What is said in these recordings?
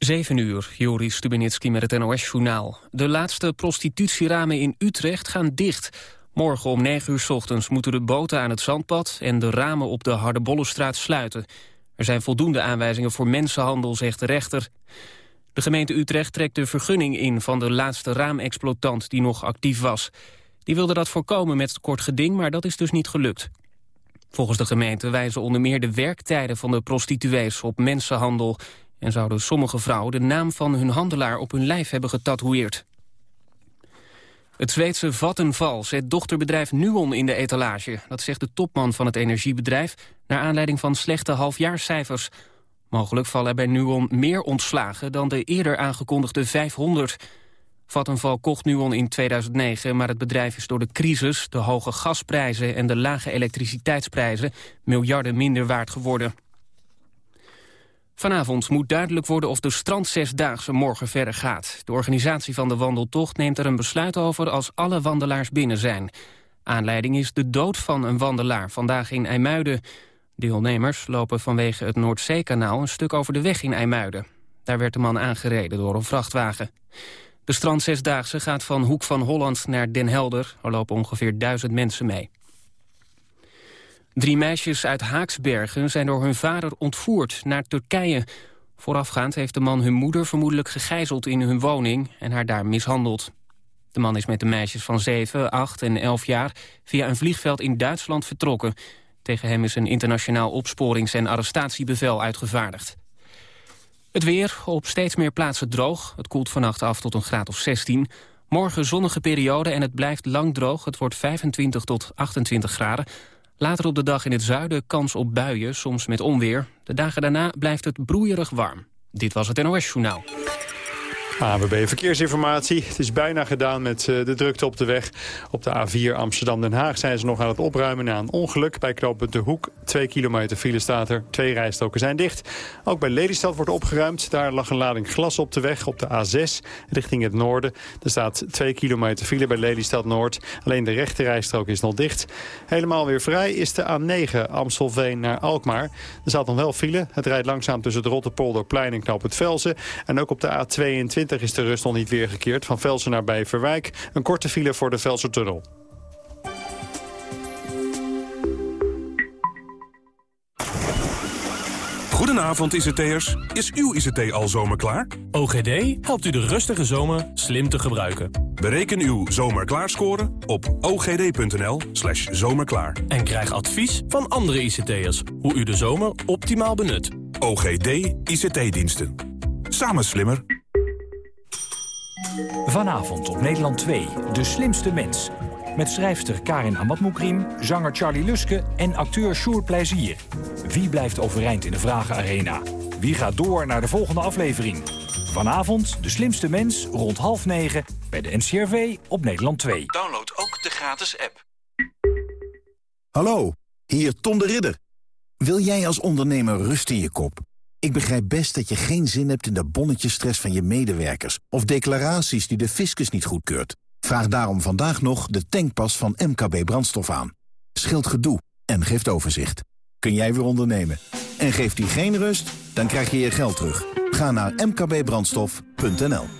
7 uur, Joris Stubenitski met het NOS-journaal. De laatste prostitutieramen in Utrecht gaan dicht. Morgen om 9 uur s ochtends moeten de boten aan het zandpad... en de ramen op de Hardebollenstraat sluiten. Er zijn voldoende aanwijzingen voor mensenhandel, zegt de rechter. De gemeente Utrecht trekt de vergunning in van de laatste raamexploitant die nog actief was. Die wilde dat voorkomen met kort geding, maar dat is dus niet gelukt. Volgens de gemeente wijzen onder meer de werktijden van de prostituees op mensenhandel en zouden sommige vrouwen de naam van hun handelaar op hun lijf hebben getatoeëerd. Het Zweedse Vattenfall zet dochterbedrijf Nuon in de etalage. Dat zegt de topman van het energiebedrijf... naar aanleiding van slechte halfjaarscijfers. Mogelijk vallen bij Nuon meer ontslagen dan de eerder aangekondigde 500. Vattenfall kocht Nuon in 2009, maar het bedrijf is door de crisis... de hoge gasprijzen en de lage elektriciteitsprijzen... miljarden minder waard geworden. Vanavond moet duidelijk worden of de strandzesdaagse morgen verder gaat. De organisatie van de wandeltocht neemt er een besluit over als alle wandelaars binnen zijn. Aanleiding is de dood van een wandelaar, vandaag in IJmuiden. Deelnemers lopen vanwege het Noordzeekanaal een stuk over de weg in IJmuiden. Daar werd de man aangereden door een vrachtwagen. De strandzesdaagse gaat van Hoek van Holland naar Den Helder. Er lopen ongeveer duizend mensen mee. Drie meisjes uit Haaksbergen zijn door hun vader ontvoerd naar Turkije. Voorafgaand heeft de man hun moeder vermoedelijk gegijzeld in hun woning... en haar daar mishandeld. De man is met de meisjes van 7, 8 en 11 jaar via een vliegveld in Duitsland vertrokken. Tegen hem is een internationaal opsporings- en arrestatiebevel uitgevaardigd. Het weer, op steeds meer plaatsen droog. Het koelt vannacht af tot een graad of 16. Morgen zonnige periode en het blijft lang droog. Het wordt 25 tot 28 graden. Later op de dag in het zuiden kans op buien, soms met onweer. De dagen daarna blijft het broeierig warm. Dit was het NOS Journaal. ABB Verkeersinformatie. Het is bijna gedaan met eh, de drukte op de weg. Op de A4 Amsterdam-Den Haag zijn ze nog aan het opruimen na een ongeluk. Bij knooppunt De Hoek, twee kilometer file staat er. Twee rijstoken zijn dicht. Ook bij Lelystad wordt opgeruimd. Daar lag een lading glas op de weg op de A6 richting het noorden. Er staat twee kilometer file bij Lelystad Noord. Alleen de rechte rijstrook is nog dicht. Helemaal weer vrij is de A9 Amstelveen naar Alkmaar. Er staat nog wel file. Het rijdt langzaam tussen het Rotterpolderplein en knooppunt Velsen. En ook op de A22 is de rust nog niet weergekeerd. Van Velsen naar Bijverwijk. Een korte file voor de Velsertunnel. Goedenavond ICT'ers. Is uw ICT al zomerklaar? OGD helpt u de rustige zomer slim te gebruiken. Bereken uw zomerklaarscore op ogd.nl slash zomerklaar. En krijg advies van andere ICT'ers hoe u de zomer optimaal benut. OGD ICT-diensten. Samen slimmer. Vanavond op Nederland 2, De Slimste Mens. Met schrijfster Karin Amatmoukrim, zanger Charlie Luske en acteur Sjoerd Plezier. Wie blijft overeind in de Vragenarena? Wie gaat door naar de volgende aflevering? Vanavond De Slimste Mens rond half negen bij de NCRV op Nederland 2. Download ook de gratis app. Hallo, hier Tom de Ridder. Wil jij als ondernemer rust in je kop? Ik begrijp best dat je geen zin hebt in de bonnetjesstress van je medewerkers... of declaraties die de fiscus niet goedkeurt. Vraag daarom vandaag nog de tankpas van MKB Brandstof aan. Scheelt gedoe en geeft overzicht. Kun jij weer ondernemen? En geeft die geen rust? Dan krijg je je geld terug. Ga naar mkbbrandstof.nl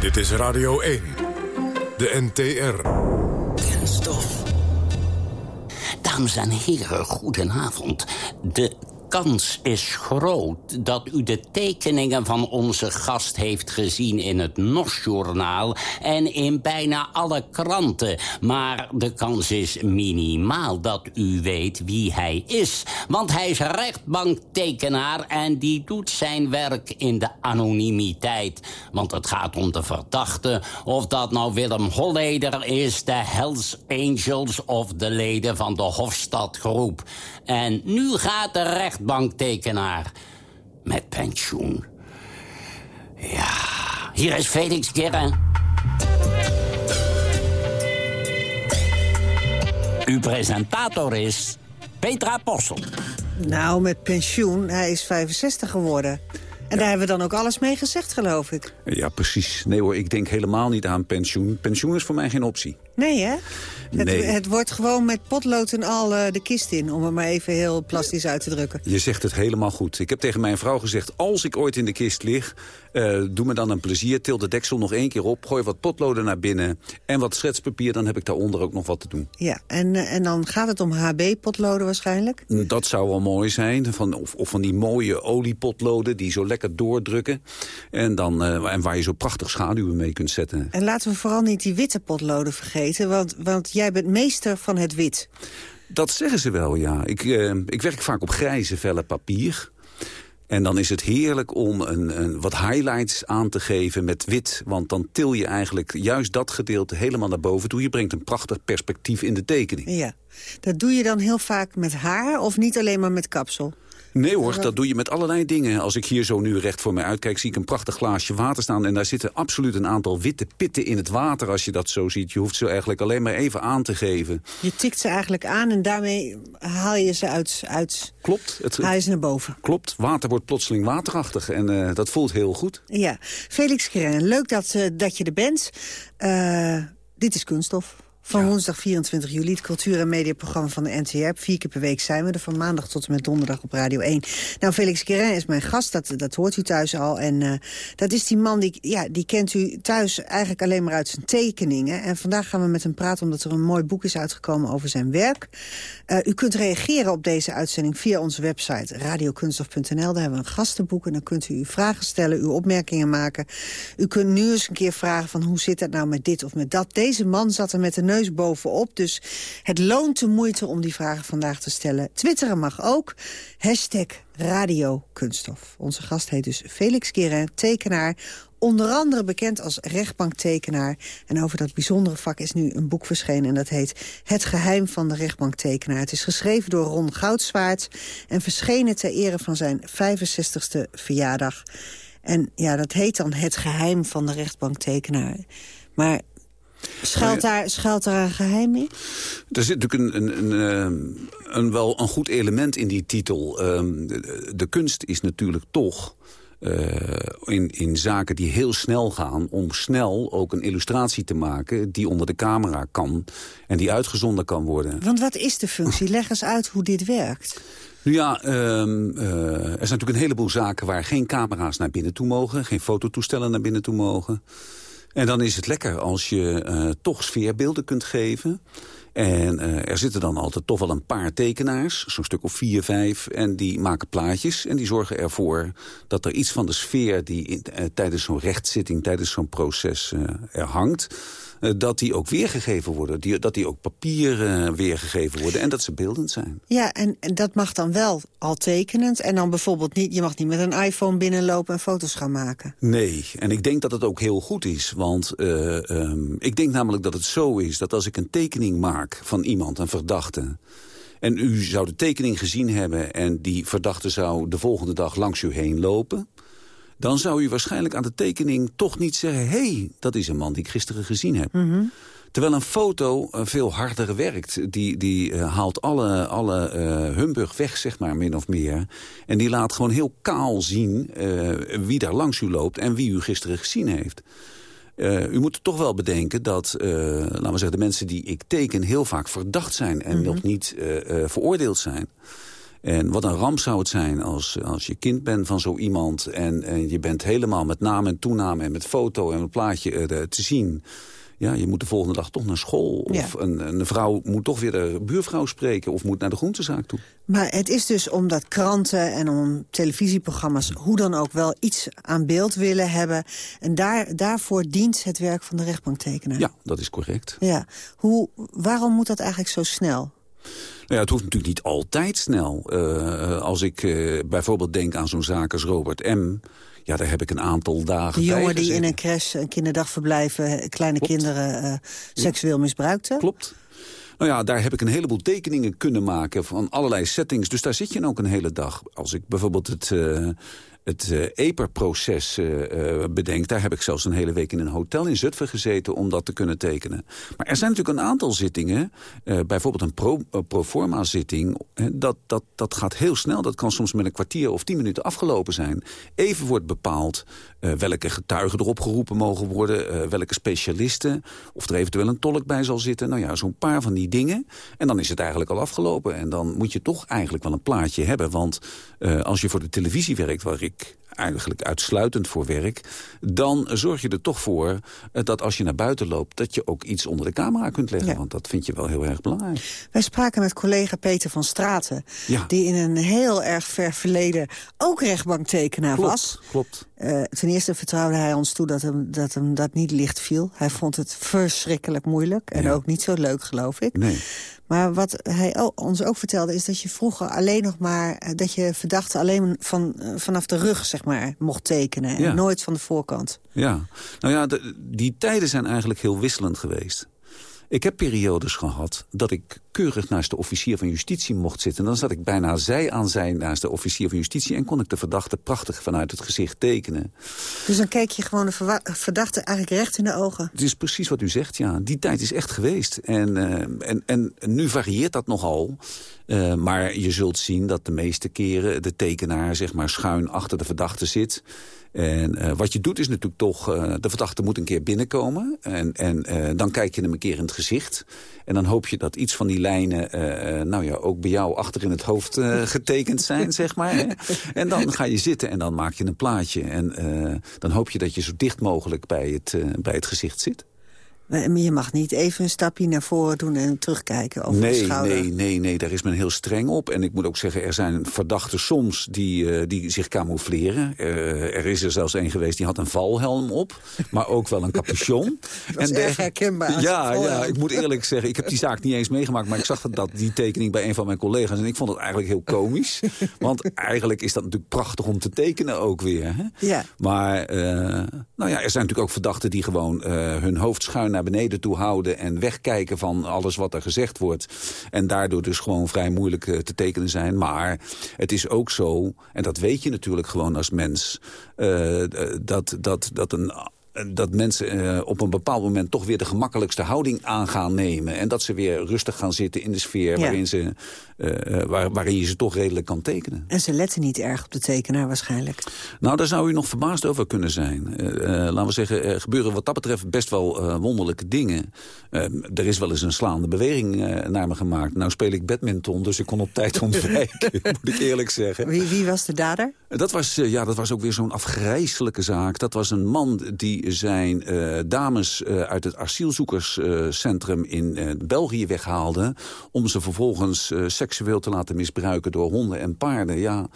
Dit is Radio 1. De NTR. Dan Dames en heren, goedenavond. De kans is groot dat u de tekeningen van onze gast heeft gezien in het NOS-journaal en in bijna alle kranten. Maar de kans is minimaal dat u weet wie hij is. Want hij is rechtbanktekenaar en die doet zijn werk in de anonimiteit. Want het gaat om de verdachte, of dat nou Willem Holleder is, de Hells Angels of de leden van de Hofstadgroep. En nu gaat de rechtbanktekenaar met pensioen. Ja, hier is Felix Gerren. Uw presentator is Petra Possel. Nou, met pensioen. Hij is 65 geworden. En daar hebben we dan ook alles mee gezegd, geloof ik. Ja, precies. Nee hoor, ik denk helemaal niet aan pensioen. Pensioen is voor mij geen optie. Nee, hè? Het, Nee. het wordt gewoon met potlood en al eh, de kist in, om het maar even heel plastisch uit te drukken. Je zegt het helemaal goed. Ik heb tegen mijn vrouw gezegd, als ik ooit in de kist lig... eh, doe me dan een plezier, til de deksel nog één keer op... gooi wat potloden naar binnen en wat schetspapier... dan heb ik daaronder ook nog wat te doen. Ja, en, eh, en dan gaat het om HB-potloden waarschijnlijk. Dat zou wel mooi zijn. Van, of, of van die mooie oliepotloden die zo lekker doordrukken. En, dan, en waar je zo prachtig schaduwen mee kunt zetten. En laten we vooral niet die witte potloden vergeten, want, want jij bent meester van het wit. Dat zeggen ze wel, ja. Ik, eh, ik werk vaak op grijze vellen papier. En dan is het heerlijk om een, een, wat highlights aan te geven met wit. Want dan til je eigenlijk juist dat gedeelte helemaal naar boven toe. Je brengt een prachtig perspectief in de tekening. Ja, dat doe je dan heel vaak met haar of niet alleen maar met kapsel? Nee hoor, dat doe je met allerlei dingen. Als ik hier zo nu recht voor mij uitkijk, zie ik een prachtig glaasje water staan. En daar zitten absoluut een aantal witte pitten in het water, als je dat zo ziet. Je hoeft ze eigenlijk alleen maar even aan te geven. Je tikt ze eigenlijk aan en daarmee haal je ze uit, uit Klopt. Het, haal je ze naar boven. Klopt, water wordt plotseling waterachtig en eh, dat voelt heel goed. Ja, Felix Keren, leuk dat, eh, dat je er bent. Eh, dit is Kunststof. Van woensdag 24 juli, het cultuur- en mediaprogramma van de NTR. Vier keer per week zijn we er, van maandag tot en met donderdag op Radio 1. Nou, Felix Guérin is mijn gast, dat, dat hoort u thuis al. En eh, dat is die man, die, ja, die kent u thuis eigenlijk alleen maar uit zijn tekeningen. En vandaag gaan we met hem praten, omdat er een mooi boek is uitgekomen over zijn werk. Eh, u kunt reageren op deze uitzending via onze website radiokunststof.nl. Daar hebben we een gastenboek en dan kunt u uw vragen stellen, uw opmerkingen maken. U kunt nu eens een keer vragen van hoe zit het nou met dit of met dat. Deze man zat er met de neus bovenop, dus het loont de moeite om die vragen vandaag te stellen. Twitteren mag ook. Hashtag Radio Kunststof. Onze gast heet dus Felix Guérin, tekenaar. Onder andere bekend als rechtbanktekenaar. En over dat bijzondere vak is nu een boek verschenen... en dat heet Het geheim van de rechtbanktekenaar. Het is geschreven door Ron Goudswaard... en verschenen ter ere van zijn 65ste verjaardag. En ja, dat heet dan Het geheim van de rechtbanktekenaar. Maar schuilt daar, schuilt daar een geheim in? Er zit natuurlijk een, een, een, eh, een, wel een goed element in die titel. Um, de, de, kunst is natuurlijk toch... Uh, in, in zaken die heel snel gaan... om snel ook een illustratie te maken die onder de camera kan... en die uitgezonden kan worden. Want wat is de functie? Leg eens uit hoe dit werkt. Nu ja, um, uh, er zijn natuurlijk een heleboel zaken... waar geen camera's naar binnen toe mogen... geen fototoestellen naar binnen toe mogen... En dan is het lekker als je uh, toch sfeerbeelden kunt geven. En uh, er zitten dan altijd toch wel een paar tekenaars, zo'n stuk of vier, vijf... en die maken plaatjes en die zorgen ervoor dat er iets van de sfeer... die in, uh, tijdens zo'n rechtszitting, tijdens zo'n proces er hangt... Uh, dat die ook weergegeven worden. Die, dat die ook papier uh, weergegeven worden en dat ze beeldend zijn. Ja, en, en, dat mag dan wel al tekenend. En dan bijvoorbeeld niet, je mag niet met een iPhone binnenlopen en foto's gaan maken. Nee, en ik denk dat het ook heel goed is. Want uh, um, ik denk namelijk dat het zo is dat als ik een tekening maak van iemand, een verdachte... en u zou de tekening gezien hebben en die verdachte zou de volgende dag langs u heen lopen dan zou u waarschijnlijk aan de tekening toch niet zeggen... hé, hey, dat is een man die ik gisteren gezien heb. Mhm. Mm -hmm. Terwijl een foto uh, veel harder werkt. Die, die uh, haalt alle, alle uh, humbug weg, zeg maar, min of meer. En die laat gewoon heel kaal zien wie daar langs u loopt... en wie u gisteren gezien heeft. u moet toch wel bedenken dat, laten we zeggen... de mensen die ik teken heel vaak verdacht zijn... en mm -hmm. nog niet veroordeeld zijn. En wat een ramp zou het zijn als, als je kind bent van zo iemand... En, en je bent helemaal met naam en toename en met foto en met plaatje uh, te zien. ja, je moet de volgende dag toch naar school. Of Ja. een, een vrouw moet toch weer de buurvrouw spreken... of moet naar de groentezaak toe. Maar het is dus omdat kranten en om televisieprogramma's... hoe dan ook wel iets aan beeld willen hebben. En daar, daarvoor dient het werk van de rechtbanktekenaar. Ja, dat is correct. Ja. Hoe, waarom moet dat eigenlijk zo snel? Nou ja, het hoeft natuurlijk niet altijd snel. Eh, als ik eh, bijvoorbeeld denk aan zo'n zaak als Robert M... ja, daar heb ik een aantal dagen De jongen die in een crash, een kinderdagverblijf... eh, kleine kinderen eh, seksueel misbruikte. Klopt. Nou ja, daar heb ik een heleboel tekeningen kunnen maken van allerlei settings. Dus daar zit je ook een hele dag. Als ik bijvoorbeeld het, eh, het eh, EPER-proces eh, eh, bedenk... daar heb ik zelfs een hele week in een hotel in Zutphen gezeten... om dat te kunnen tekenen. Maar er zijn natuurlijk een aantal zittingen... bijvoorbeeld een pro, proforma-zitting... dat, dat, dat gaat heel snel. Dat kan soms met een kwartier of tien minuten afgelopen zijn. Even wordt bepaald welke getuigen erop geroepen mogen worden... welke specialisten, of er eventueel een tolk bij zal zitten. Nou ja, zo'n paar van die dingen. En dan is het eigenlijk al afgelopen. En dan moet je toch eigenlijk wel een plaatje hebben. Want als je voor de televisie werkt, waar Week. Eigenlijk uitsluitend voor werk... dan zorg je er toch voor eh, dat als je naar buiten loopt... dat je ook iets onder de camera kunt leggen. Want dat vind je wel heel erg belangrijk. Wij spraken met collega Peter van Straten... Ja. die in een heel erg ver verleden ook rechtbanktekenaar Klopt, was. klopt. Eh, ten eerste vertrouwde hij ons toe dat hem, dat hem dat niet licht viel. Hij vond het verschrikkelijk moeilijk en ook niet zo leuk, geloof ik. Nee. Maar wat hij ons ook vertelde is dat je vroeger alleen nog maar... eh, dat je verdachte alleen van, vanaf de rug, zeg maar, mocht tekenen. En Ja. nooit van de voorkant. Ja, nou ja, de- die tijden zijn eigenlijk heel wisselend geweest. Ik heb periodes gehad dat ik keurig naast de officier van justitie mocht zitten. Dan zat ik bijna zij aan zij naast de officier van justitie... en kon ik de verdachte prachtig vanuit het gezicht tekenen. Dus dan keek je gewoon de verdachte eigenlijk recht in de ogen. Het is precies wat u zegt, ja. Die tijd is echt geweest. En, eh, en, en nu varieert dat nogal. Eh, maar je zult zien dat de meeste keren de tekenaar zeg maar, schuin achter de verdachte zit. En eh, wat je doet is natuurlijk toch, eh, de verdachte moet een keer binnenkomen. En, en eh, dan kijk je hem een keer in het gezicht. En dan hoop je dat iets van die lijnen, nou ja, ook bij jou achter in het hoofd getekend zijn, zeg maar. Hè. En dan ga je zitten en dan maak je een plaatje. En dan hoop je dat je zo dicht mogelijk bij het, bij het gezicht zit. Maar je mag niet even een stapje naar voren doen en terugkijken over de Nee, schouder. nee, nee, nee, daar is men heel streng op. En ik moet ook zeggen, er zijn verdachten soms die, eh, die zich camoufleren. Eh, er is er zelfs een geweest die had een valhelm op, maar ook wel een capuchon. Dat is de- erg herkenbaar Ja, een ja, ik moet eerlijk zeggen, ik heb die zaak niet eens meegemaakt... maar ik zag dat, die tekening bij een van mijn collega's... en ik vond het eigenlijk heel komisch. Want eigenlijk is dat natuurlijk prachtig om te tekenen ook weer. Hè? Ja. Maar eh, nou ja, er zijn natuurlijk ook verdachten die gewoon hun hoofd schuin naar beneden toe houden... en wegkijken van alles wat er gezegd wordt. En daardoor dus gewoon vrij moeilijk eh, te tekenen zijn. Maar het is ook zo, en dat weet je natuurlijk gewoon als mens... eh, dat, dat, dat een dat mensen eh, op een bepaald moment toch weer de gemakkelijkste houding aan gaan nemen. En dat ze weer rustig gaan zitten in de sfeer Ja. waarin, ze, eh, eh, waar, waarin je ze toch redelijk kan tekenen. En ze letten niet erg op de tekenaar waarschijnlijk. Nou, daar zou u nog verbaasd over kunnen zijn. Eh, eh, laten we zeggen, er gebeuren wat dat betreft best wel eh, wonderlijke dingen. Eh, er is wel eens een slaande beweging eh, naar me gemaakt. Nou speel ik badminton, dus ik kon op tijd ontwijken, moet ik eerlijk zeggen. Wie, wie was de dader? Dat was, eh, ja, dat was ook weer zo'n afgrijzelijke zaak. Dat was een man die zijn eh, dames eh, uit het asielzoekerscentrum in eh, België weghaalde... om ze vervolgens seksueel te laten misbruiken door honden en paarden. Ja,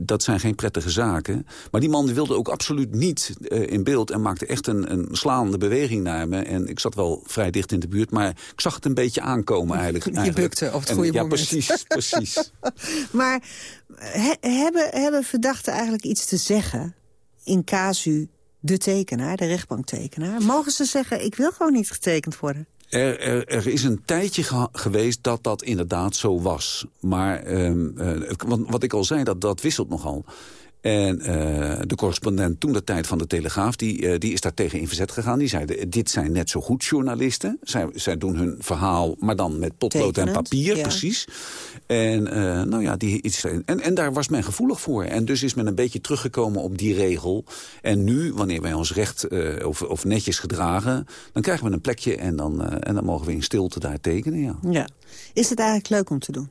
dat zijn geen prettige zaken. Maar die man wilde ook absoluut niet in beeld... en maakte echt een, een slaande beweging naar me. En ik zat wel vrij dicht in de buurt, maar ik zag het een beetje aankomen eigenlijk. Je eigenlijk. bukte op het En- goede ja, moment. precies, precies. Maar he- hebben, hebben verdachten eigenlijk iets te zeggen in casu de tekenaar, de rechtbanktekenaar? Mogen ze zeggen, ik wil gewoon niet getekend worden? Er, er, is een tijdje geweest dat dat inderdaad zo was. Maar ehm, eh, wat ik al zei, dat, dat wisselt nogal. En eh, de correspondent toen de tijd van de Telegraaf... Die, eh, die is daar tegen in verzet gegaan. Die zeiden, dit zijn net zo goed journalisten. Zij, zij doen hun verhaal, maar dan met potlood en papier, ja. precies. En, eh, nou ja, die, iets, en, en daar was men gevoelig voor. En dus is men een beetje teruggekomen op die regel. En nu, wanneer wij ons recht eh, of, of netjes gedragen... dan krijgen we een plekje en dan, eh, en dan mogen we in stilte daar tekenen, ja. Ja. Is het eigenlijk leuk om te doen?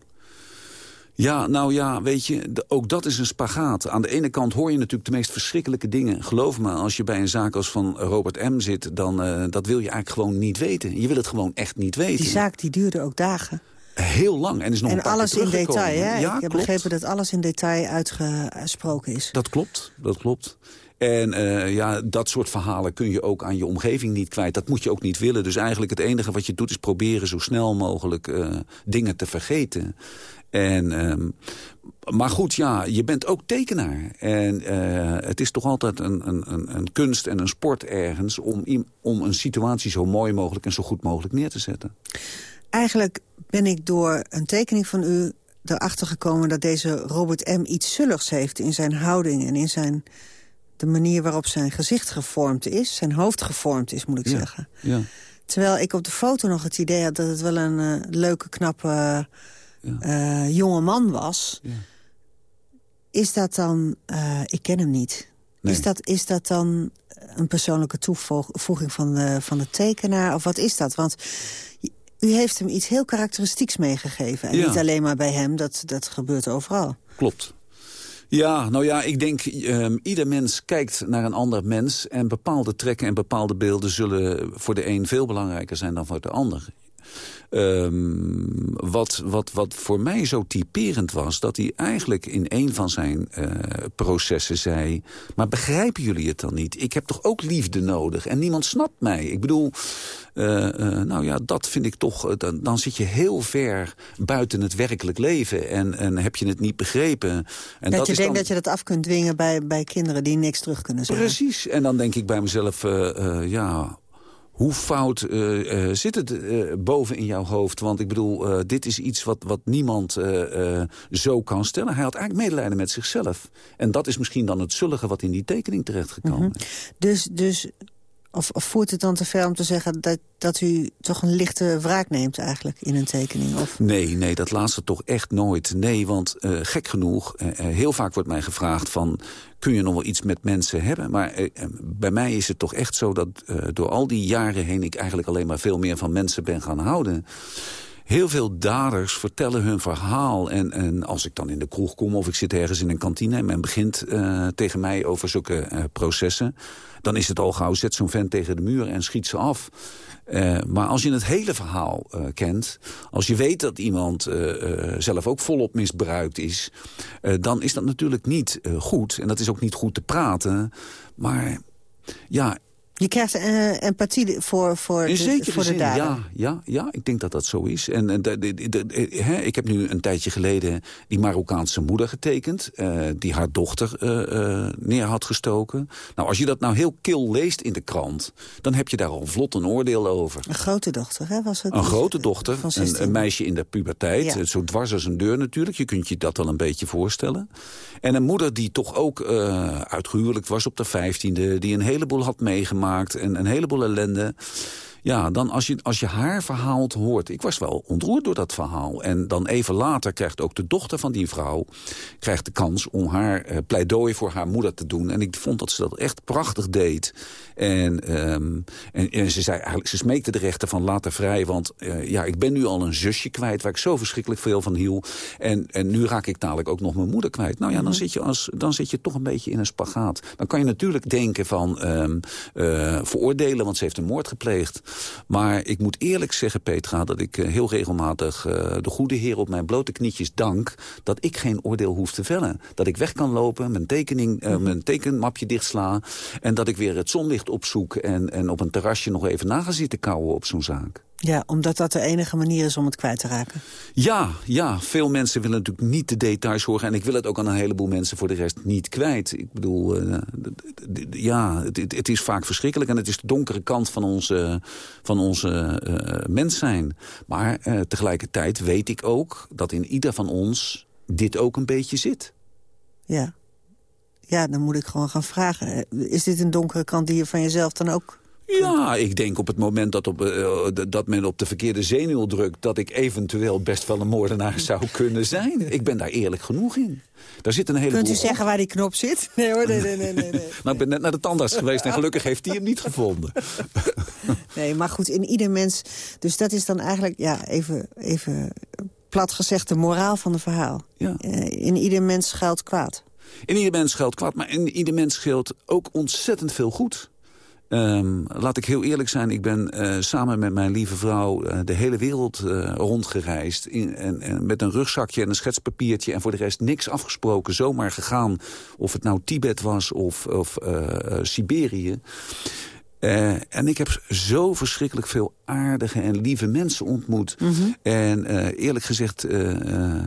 Ja, nou ja, weet je, ook dat is een spagaat. Aan de ene kant hoor je natuurlijk de meest verschrikkelijke dingen. Geloof me, als je bij een zaak als van Robert M. zit... dan uh, dat wil je eigenlijk gewoon niet weten. Je wil het gewoon echt niet weten. Die zaak die duurde ook dagen. Heel lang. En, is nog en een paar alles in detail, hè? Ja, Ik heb klopt. begrepen dat alles in detail uitgesproken is. Dat klopt, dat klopt. En uh, ja, dat soort verhalen kun je ook aan je omgeving niet kwijt. Dat moet je ook niet willen. Dus eigenlijk het enige wat je doet is proberen zo snel mogelijk uh, dingen te vergeten. En, um, maar goed, ja, je bent ook tekenaar. En uh, het is toch altijd een, een, een kunst en een sport ergens... Om, om een situatie zo mooi mogelijk en zo goed mogelijk neer te zetten. Eigenlijk ben ik door een tekening van u erachter gekomen... dat deze Robert M. iets zulligs heeft in zijn houding en in zijn de manier waarop zijn gezicht gevormd is. Zijn hoofd gevormd is, moet ik ja, zeggen. Ja. Terwijl ik op de foto nog het idee had dat het wel een uh, leuke, knappe. Uh, jonge man was. Is dat dan... Uh, ik ken hem niet. Nee. Is, dat, is dat dan een persoonlijke toevoeging van de, van de tekenaar? Of wat is dat? Want u heeft hem iets heel karakteristieks meegegeven. En Ja. niet alleen maar bij hem, dat, dat gebeurt overal. Klopt. Ja, nou ja, ik denk, um, ieder mens kijkt naar een ander mens... en bepaalde trekken en bepaalde beelden zullen voor de een veel belangrijker zijn dan voor de ander. Um, wat, wat, wat voor mij zo typerend was... dat hij eigenlijk in een van zijn uh, processen zei... maar begrijpen jullie het dan niet? Ik heb toch ook liefde nodig en niemand snapt mij. Ik bedoel, uh, uh, nou ja, dat vind ik toch... Dan, dan zit je heel ver buiten het werkelijk leven... en, en heb je het niet begrepen. En dat, dat je denkt dan... dat je dat af kunt dwingen bij, bij kinderen die niks terug kunnen zeggen. Precies, en dan denk ik bij mezelf, ja, hoe fout uh, uh, zit het uh, boven in jouw hoofd? Want ik bedoel, dit is iets wat, wat niemand zo kan stellen. Hij had eigenlijk medelijden met zichzelf. En dat is misschien dan het zullige wat in die tekening terechtgekomen mm -hmm. Dus, dus of, of voert het dan te ver om te zeggen dat, dat u toch een lichte wraak neemt eigenlijk in een tekening? Of? Nee, nee, dat laatste toch echt nooit. Nee, want uh, gek genoeg, uh, heel vaak wordt mij gevraagd van... kun je nog wel iets met mensen hebben? Maar bij mij is het toch echt zo dat door al die jaren heen... ik eigenlijk alleen maar veel meer van mensen ben gaan houden heel veel daders vertellen hun verhaal. En, en als ik dan in de kroeg kom of ik zit ergens in een kantine... en men begint uh, tegen mij over zulke uh, processen... dan is het al gauw, zet zo'n vent tegen de muur en schiet ze af. Uh, maar als je het hele verhaal kent... als je weet dat iemand zelf ook volop misbruikt is... dan is dat natuurlijk niet goed. En dat is ook niet goed te praten. Maar ja... Je krijgt uh, empathie voor, voor, In de, zekere voor de dader. ja, ja, ja, ik denk dat dat zo is. En, en de, de, de, he, ik heb nu een tijdje geleden die Marokkaanse moeder getekend... Uh, die haar dochter uh, neer had gestoken. Nou, als je dat nou heel kil leest in de krant... dan heb je daar al vlot een oordeel over. Een grote dochter, hè? Was het een grote dochter, een, een, meisje in de puberteit. Ja. Zo dwars als een deur natuurlijk. Je kunt je dat wel een beetje voorstellen. En een moeder die toch ook uitgehuwelijkt was op de vijftiende... die een heleboel had meegemaakt en een heleboel ellende... Ja, dan als je, als je haar verhaal hoort... Ik was wel ontroerd door dat verhaal. En dan even later krijgt ook de dochter van die vrouw... krijgt de kans om haar uh, pleidooi voor haar moeder te doen. En ik vond dat ze dat echt prachtig deed. En, um, en, en, ze zei eigenlijk, ze smeekte de rechter van laat haar vrij. Want uh, ja, ik ben nu al een zusje kwijt... waar ik zo verschrikkelijk veel van hield. En, en nu raak ik dadelijk ook nog mijn moeder kwijt. Nou ja, dan zit je, als, dan zit je toch een beetje in een spagaat. Dan kan je natuurlijk denken van um, uh, veroordelen... want ze heeft een moord gepleegd. Maar ik moet eerlijk zeggen, Petra, dat ik uh, heel regelmatig uh, de goede heer op mijn blote knietjes dank... dat ik geen oordeel hoef te vellen. Dat ik weg kan lopen, mijn, tekening, uh, mijn tekenmapje dichtsla... en dat ik weer het zonlicht opzoek en, en op een terrasje nog even na ga zitten kauwen op zo'n zaak. Ja, omdat dat de enige manier is om het kwijt te raken. Ja, ja, veel mensen willen natuurlijk niet de details horen... en ik wil het ook aan een heleboel mensen voor de rest niet kwijt. Ik bedoel, uh, ja, het, het, is vaak verschrikkelijk... en het is de donkere kant van onze, van onze uh, mens zijn. Maar uh, tegelijkertijd weet ik ook dat in ieder van ons dit ook een beetje zit. Ja. Ja, dan moet ik gewoon gaan vragen. Is dit een donkere kant die je van jezelf dan ook ja, ik denk op het moment dat, op, uh, dat men op de verkeerde zenuw drukt... dat ik eventueel best wel een moordenaar zou kunnen zijn. Ik ben daar eerlijk genoeg in. Daar zit een heleboel... Kunt u zeggen waar die knop zit? Nee hoor, nee, nee, nee. nee, nee. nou, ik ben net naar de tandarts geweest en gelukkig heeft hij hem niet gevonden. nee, maar goed, in ieder mens... Dus dat is dan eigenlijk, ja, even, even plat gezegd, de moraal van het verhaal. Ja. Eh, in ieder mens schuilt kwaad. In ieder mens geldt kwaad, maar in ieder mens geldt ook ontzettend veel goed. Ehm, laat ik heel eerlijk zijn, ik ben eh, samen met mijn lieve vrouw eh, de hele wereld eh, rondgereisd. In, en, en met een rugzakje en een schetspapiertje en voor de rest niks afgesproken. Zomaar gegaan, of het nou Tibet was of, of Siberië. En ik heb zo verschrikkelijk veel aardige en lieve mensen ontmoet. Mhm. En uh, eerlijk gezegd, uh, uh,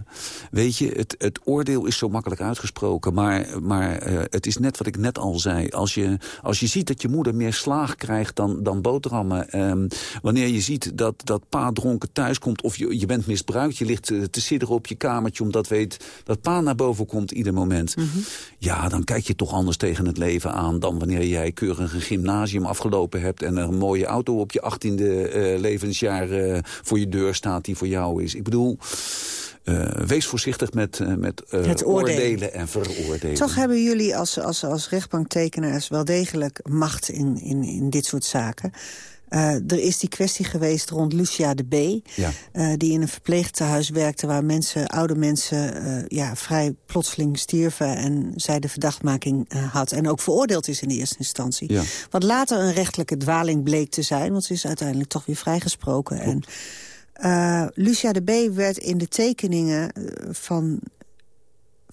weet je, het, het oordeel is zo makkelijk uitgesproken. Maar, maar het is net wat ik net al zei. Als je, als je ziet dat je moeder meer slaag krijgt dan, dan boterhammen. Um, wanneer je ziet dat, dat pa dronken thuis komt of je, je bent misbruikt. Je ligt te sidderen op je kamertje omdat weet dat pa naar boven komt ieder moment. Mhm. Ja, dan kijk je toch anders tegen het leven aan dan wanneer jij keurig een gymnasium afgelopen hebt... en een mooie auto op je achttiende uh, levensjaar uh, voor je deur staat die voor jou is. Ik bedoel, uh, wees voorzichtig met, met het oordelen en veroordelen. Toch hebben jullie als, als, als rechtbanktekenaars wel degelijk macht in, in, in dit soort zaken. Uh, er is die kwestie geweest rond Lucia de B. Ja. Uh, die in een verpleegtehuis werkte waar mensen, oude mensen uh, ja, vrij plotseling stierven. En zij de verdachtmaking had. En ook veroordeeld is in de eerste instantie. Ja. Wat later een rechtelijke dwaling bleek te zijn. Want ze is uiteindelijk toch weer vrijgesproken. En Lucia de B werd in de tekeningen van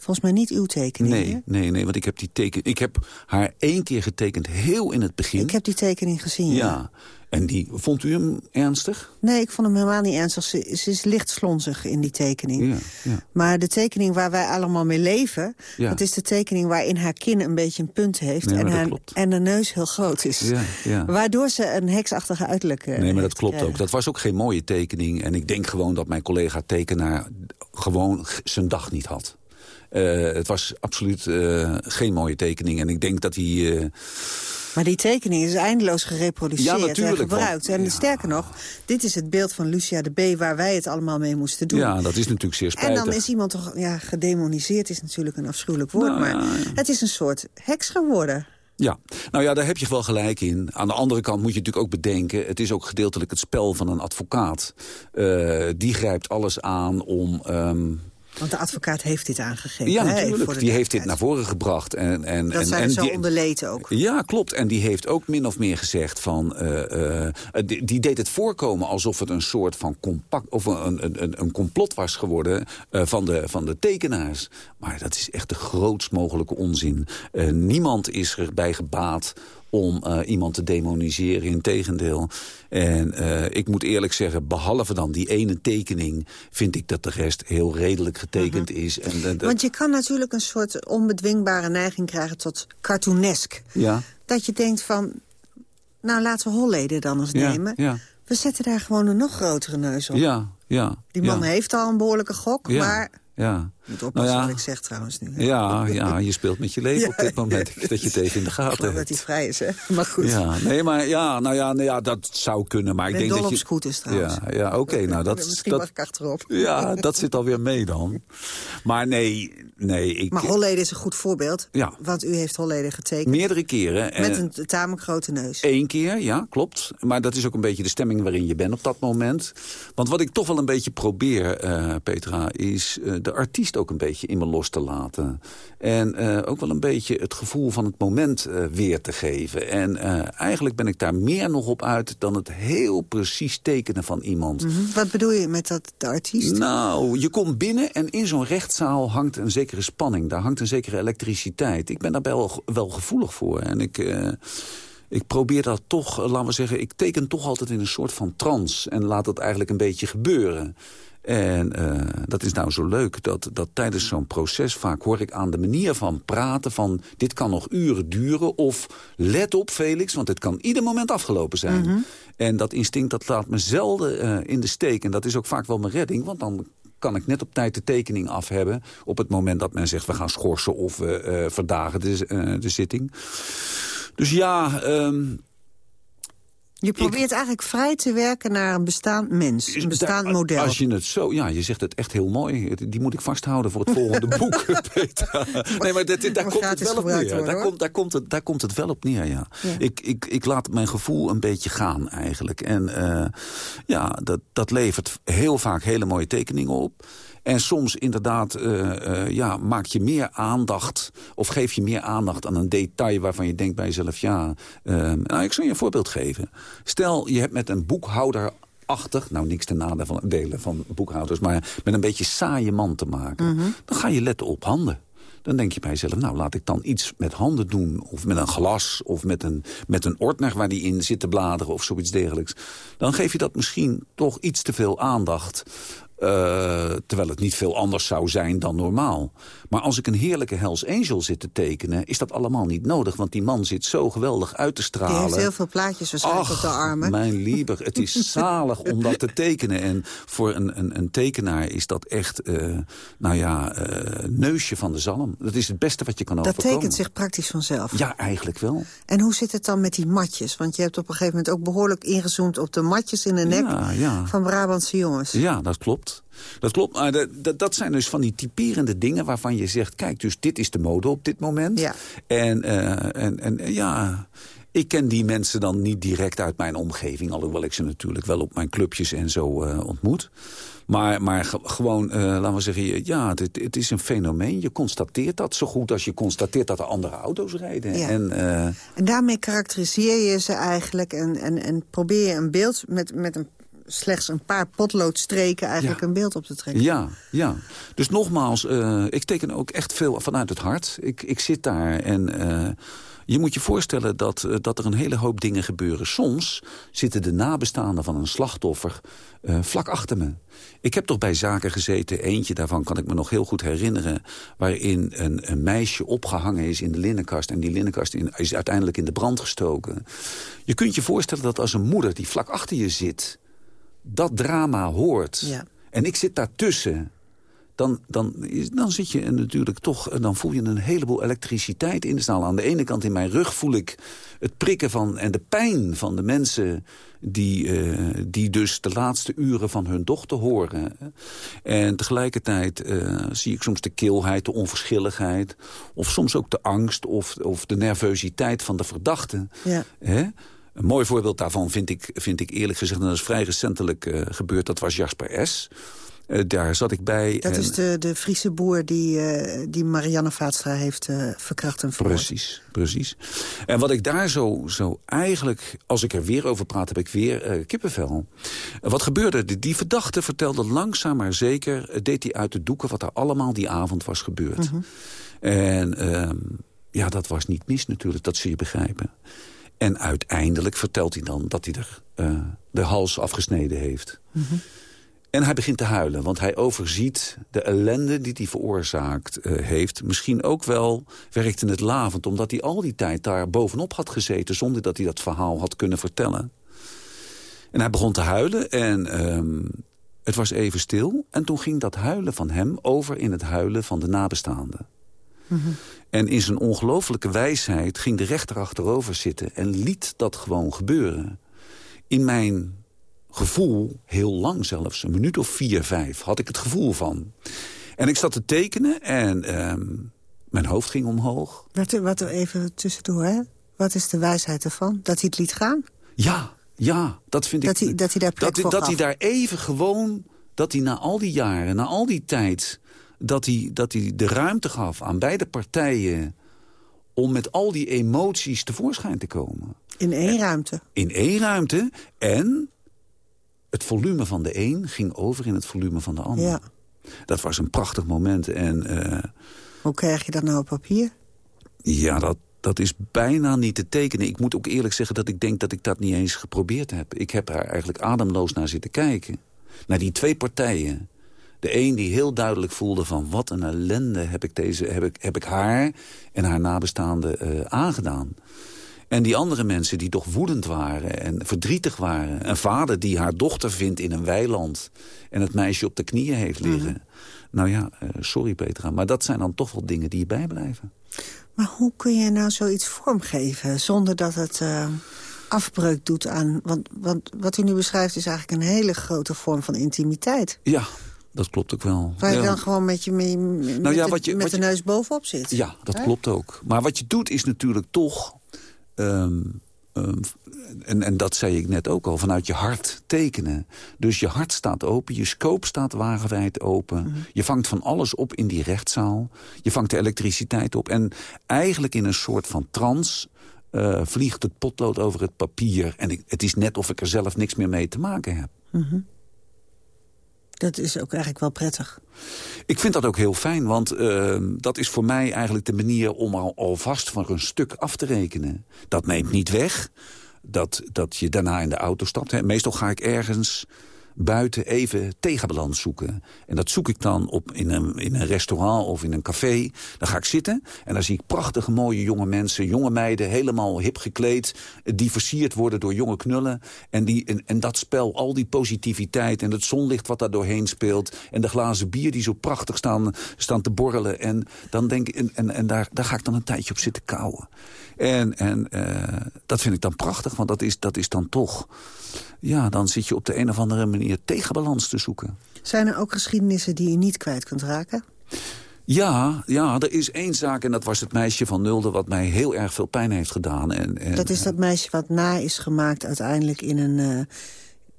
Volgens mij niet uw tekening, Nee, nee, nee, want ik heb die teken. Ik heb haar één keer getekend, heel in het begin. Ik heb die tekening gezien, ja. ja. En die, vond u hem ernstig? Nee, ik vond hem helemaal niet ernstig. Ze, ze is licht slonzig in die tekening. Ja, ja. Maar de tekening waar wij allemaal mee leven... Ja. dat is de tekening waarin haar kin een beetje een punt heeft... Nee, en, haar, en de neus heel groot is. Ja, ja. Waardoor ze een heksachtige uiterlijk eh, Nee, maar dat klopt ook. Dat was ook geen mooie tekening. En ik denk gewoon dat mijn collega tekenaar gewoon zijn dag niet had. Eh, het was absoluut eh, geen mooie tekening. En ik denk dat hij... Maar die tekening is eindeloos gereproduceerd Ja, en gebruikt. want- En sterker nog, dit is het beeld van Lucia de B... waar wij het allemaal mee moesten doen. ja, dat is natuurlijk zeer En spijtig. dan is iemand toch, ja, gedemoniseerd is natuurlijk een afschuwelijk woord... Nou, maar het is een soort heks geworden. Ja, nou ja, daar heb je wel gelijk in. Aan de andere kant moet je natuurlijk ook bedenken... het is ook gedeeltelijk het spel van een advocaat. Eh, die grijpt alles aan om... ehm, Want de advocaat heeft dit aangegeven. ja, hè, natuurlijk. Die heeft dit naar voren gebracht. En, en, Dat en, zijn en zo die- onderleten ook. Ja, klopt. En die heeft ook min of meer gezegd van... eh, eh, die, die deed het voorkomen alsof het een soort van compact... of een, een, een, een complot was geworden eh, van, de, van de tekenaars. Maar dat is echt de grootst mogelijke onzin. Eh, niemand is erbij gebaat om eh, iemand te demoniseren, in tegendeel. En eh, ik moet eerlijk zeggen, behalve dan die ene tekening... vind ik dat de rest heel redelijk getekend is. En, Want je kan natuurlijk een soort onbedwingbare neiging krijgen tot cartoonesk. ja, Dat je denkt van, nou laten we Holleden dan eens ja, nemen. ja, We zetten daar gewoon een nog grotere neus op. ja, ja. Die man ja. heeft al een behoorlijke gok, maar... Ja. Moet oppassen Nou ja. wat ik zeg trouwens nu. hè. Ja, ja, je speelt met je leven op dit moment. Dat je het even in de Ik gaten geloof dat hebt. hij vrij is, hè? Maar goed. Ja, nee, maar ja, nou ja, nou ja, dat zou kunnen. Maar ik ik denk dol dat op je... scooters trouwens. Ja, ja oké, nou dat, Misschien mag dat, ik achterop. ja, dat zit alweer mee dan. Maar nee, nee, ik... Maar Holleden is een goed voorbeeld. Ja. Want u heeft Holleden getekend. Meerdere keren. Met en- een tamelijk grote neus. Eén keer, ja, klopt. Maar dat is ook een beetje de stemming waarin je bent op dat moment. Want wat ik toch wel een beetje probeer, eh, Petra... is eh, de artiest ook een beetje in me los te laten. En eh, ook wel een beetje het gevoel van het moment eh, weer te geven. En eh, eigenlijk ben ik daar meer nog op uit... dan het heel precies tekenen van iemand. Mhm. Wat bedoel je met dat de artiest? Nou, je komt binnen en in zo'n rechtszaal hangt een zekere spanning. Daar hangt een zekere elektriciteit. Ik ben daar wel, wel gevoelig voor. En ik, ik probeer dat toch, laten we zeggen... ik teken toch altijd in een soort van trance. En laat het eigenlijk een beetje gebeuren. En eh, dat is nou zo leuk, dat, dat tijdens zo'n proces vaak hoor ik aan de manier van praten van... dit kan nog uren duren of let op Felix, want het kan ieder moment afgelopen zijn. En dat instinct dat laat me zelden eh, in de steek. En dat is ook vaak wel mijn redding, want dan kan ik net op tijd de tekening af hebben... op het moment dat men zegt we gaan schorsen of we eh, verdagen de, de zitting. Dus ja... ehm, Je probeert eigenlijk vrij te werken naar een bestaand mens. Een bestaand daar- model. Als je het zo, ja, je zegt het echt heel mooi. Die moet ik vasthouden voor het volgende boek, Petra. Nee, maar dat, daar komt het wel op neer. worden, Daar komt, daar, komt het, daar komt het wel op neer, ja. Ja. Ik, ik, ik laat mijn gevoel een beetje gaan, eigenlijk. En eh, ja, dat, dat levert heel vaak hele mooie tekeningen op. En soms inderdaad uh, ja, maak je meer aandacht... of geef je meer aandacht aan een detail waarvan je denkt bij jezelf... ja, nou, ik zal je een voorbeeld geven. Stel, je hebt met een boekhouder achtig, nou niks te nadelen van boekhouders... maar met een beetje saaie man te maken. Mhm. Dan ga je letten op handen. Dan denk je bij jezelf, nou laat ik dan iets met handen doen... of met een glas, of met een, met een ordner waar die in zit te bladeren... of zoiets dergelijks. Dan geef je dat misschien toch iets te veel aandacht... Uh, terwijl het niet veel anders zou zijn dan normaal. Maar als ik een heerlijke Hells Angel zit te tekenen... is dat allemaal niet nodig, want die man zit zo geweldig uit te stralen. Die heeft heel veel plaatjes waarschijnlijk op de armen. mijn lieber, het is zalig om dat te tekenen. En voor een, een, een tekenaar is dat echt, uh, nou ja, uh, neusje van de zalm. Dat is het beste wat je kan dat overkomen. Dat tekent zich praktisch vanzelf? Ja, eigenlijk wel. En hoe zit het dan met die matjes? Want je hebt op een gegeven moment ook behoorlijk ingezoomd... op de matjes in de nek ja, ja. van Brabantse jongens. Ja, dat klopt. Dat klopt, maar dat, dat zijn dus van die typerende dingen waarvan je zegt... kijk, dus dit is de mode op dit moment. Ja. En, uh, en, en ja, ik ken die mensen dan niet direct uit mijn omgeving... alhoewel ik ze natuurlijk wel op mijn clubjes en zo uh, ontmoet. Maar, maar gewoon, uh, laten we zeggen, ja, het, het, is een fenomeen. Je constateert dat zo goed als je constateert dat er andere auto's rijden. Ja. En, uh, en daarmee karakteriseer je ze eigenlijk en, en, en probeer je een beeld met, met een slechts een paar potloodstreken eigenlijk een beeld op te trekken. Ja, ja. Dus nogmaals, uh, ik teken ook echt veel vanuit het hart. Ik, ik zit daar en... Uh, je moet je voorstellen dat, uh, dat er een hele hoop dingen gebeuren. Soms zitten de nabestaanden van een slachtoffer uh, vlak achter me. Ik heb toch bij zaken gezeten, eentje daarvan kan ik me nog heel goed herinneren... waarin een, een meisje opgehangen is in de linnenkast... en die linnenkast in, is uiteindelijk in de brand gestoken. Je kunt je voorstellen dat als een moeder die vlak achter je zit dat drama hoort... Ja. en ik zit daartussen... Dan, dan, dan zit je natuurlijk toch, dan voel je een heleboel elektriciteit in de zaal. Aan de ene kant in mijn rug voel ik het prikken van en de pijn van de mensen die, uh, die dus de laatste uren van hun dochter horen. En tegelijkertijd uh, zie ik soms de kilheid, de onverschilligheid... of soms ook de angst of, of de nervositeit van de verdachte. Ja. Hè? Een mooi voorbeeld daarvan vind ik, vind ik eerlijk gezegd... en dat is vrij recentelijk uh, gebeurd, dat was Jasper S., uh, daar zat ik bij. Dat en... is de, de Friese boer die, uh, die Marianne Vaatstra heeft verkracht en vermoord. Precies, precies. En wat ik daar zo, zo eigenlijk, als ik er weer over praat, heb ik weer kippenvel. wat gebeurde? Die, die verdachte vertelde langzaam maar zeker, deed hij uit de doeken wat er allemaal die avond was gebeurd. Mhm. -hmm. En ehm, ja, dat was niet mis natuurlijk, dat zul je begrijpen. En uiteindelijk vertelt hij dan dat hij er uh, de hals afgesneden heeft. Mm -hmm. En hij begint te huilen, want hij overziet de ellende die hij veroorzaakt uh, heeft. Misschien ook wel werkt in het lavend, omdat hij al die tijd daar bovenop had gezeten... zonder dat hij dat verhaal had kunnen vertellen. En hij begon te huilen en um, het was even stil. En toen ging dat huilen van hem over in het huilen van de nabestaanden. Mm -hmm. En in zijn ongelofelijke wijsheid ging de rechter achterover zitten... en liet dat gewoon gebeuren. In mijn gevoel, heel lang zelfs, een minuut of vier, vijf... had ik het gevoel van. En ik zat te tekenen en um, mijn hoofd ging omhoog. Wat, wat even tussendoor, hè? Wat is de wijsheid ervan? Dat hij het liet gaan? Ja, ja, dat vind dat ik... Hij, dat hij daar plek dat, voor dat gaf. hij daar even gewoon... dat hij na al die jaren, na al die tijd... dat hij, dat hij de ruimte gaf aan beide partijen... om met al die emoties tevoorschijn te komen. In één ruimte? In één ruimte. En het volume van de een ging over in het volume van de ander. Ja. Dat was een prachtig moment. En, uh, Hoe krijg je dat nou op papier? Ja, dat, dat is bijna niet te tekenen. Ik moet ook eerlijk zeggen dat ik denk dat ik dat niet eens geprobeerd heb. Ik heb er eigenlijk ademloos naar zitten kijken. Naar die twee partijen. De een die heel duidelijk voelde van wat een ellende heb ik, deze, heb ik, heb ik haar en haar nabestaanden uh, aangedaan. En die andere mensen die toch woedend waren en verdrietig waren. Een vader die haar dochter vindt in een weiland en het meisje op de knieën heeft liggen. Mm -hmm. Nou ja, uh, sorry Petra, maar dat zijn dan toch wel dingen die je bijblijven. Maar hoe kun je nou zoiets vormgeven zonder dat het uh, afbreuk doet aan... Want, want wat u nu beschrijft is eigenlijk een hele grote vorm van intimiteit. Ja, dat klopt ook wel. Waar je ja. dan gewoon met, je, mee, met, nou ja, de, wat je, met wat de neus bovenop zit. Ja, dat He? klopt ook. Maar wat je doet is natuurlijk toch... Um, ehm, en, en dat zei ik net ook al, vanuit je hart tekenen. Dus je hart staat open, je scope staat wagenwijd open. Mhm. Je vangt van alles op in die rechtszaal. Je vangt de elektriciteit op. En eigenlijk in een soort van trance eh, vliegt het potlood over het papier. En ik, het is net of ik er zelf niks meer mee te maken heb. Mhm. Dat is ook eigenlijk wel prettig. Ik vind dat ook heel fijn, want uh, dat is voor mij eigenlijk de manier om al, alvast van een stuk af te rekenen. Dat neemt niet weg dat, dat je daarna in de auto stapt. Hè. Meestal ga ik ergens buiten even tegenbalans zoeken. En dat zoek ik dan op in een, in een restaurant of in een café. Dan ga ik zitten en dan zie ik prachtige mooie jonge mensen... jonge meiden, helemaal hip gekleed... die versierd worden door jonge knullen. En, die, en, en dat spel, al die positiviteit en het zonlicht wat daar doorheen speelt... en de glazen bier die zo prachtig staan, staan te borrelen. En, dan denk, en, en, en daar, daar ga ik dan een tijdje op zitten kauwen. En, en uh, dat vind ik dan prachtig, want dat is, dat is dan toch... Ja, dan zit je op de een of andere manier tegenbalans te zoeken. Zijn er ook geschiedenissen die je niet kwijt kunt raken? Ja, ja, er is één zaak en dat was het meisje van Nulde... wat mij heel erg veel pijn heeft gedaan. En, en, dat is dat meisje wat na is gemaakt uiteindelijk in een... Uh,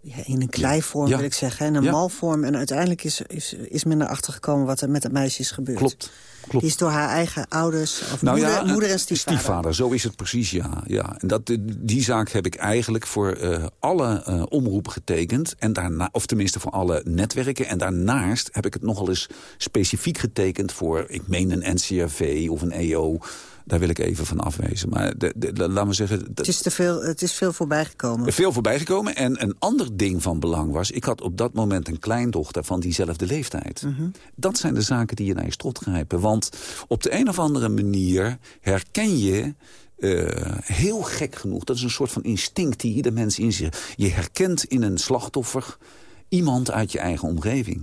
ja, in een kleivorm, ja. wil ik zeggen. En een ja. malvorm. En uiteindelijk is, is, is men erachter gekomen wat er met het meisje is gebeurd. Klopt. Klopt. Die is door haar eigen ouders, of nou moeder, ja, moeder en stiefvader. stiefvader. Zo is het precies, ja. ja. En dat, die zaak heb ik eigenlijk voor uh, alle uh, omroepen getekend. En daarna, of tenminste voor alle netwerken. En daarnaast heb ik het nogal eens specifiek getekend voor... ik meen een NCRV of een EO... Daar wil ik even van afwezen. Maar de, de, de, laat me zeggen... Het is, te veel, het is veel voorbijgekomen. Veel voorbijgekomen. En een ander ding van belang was... ik had op dat moment een kleindochter van diezelfde leeftijd. Mhm. Mm -hmm. Dat zijn de zaken die je naar je strot grijpen. Want op de een of andere manier herken je... Uh, heel gek genoeg, dat is een soort van instinct die ieder mens in zich... je herkent in een slachtoffer iemand uit je eigen omgeving.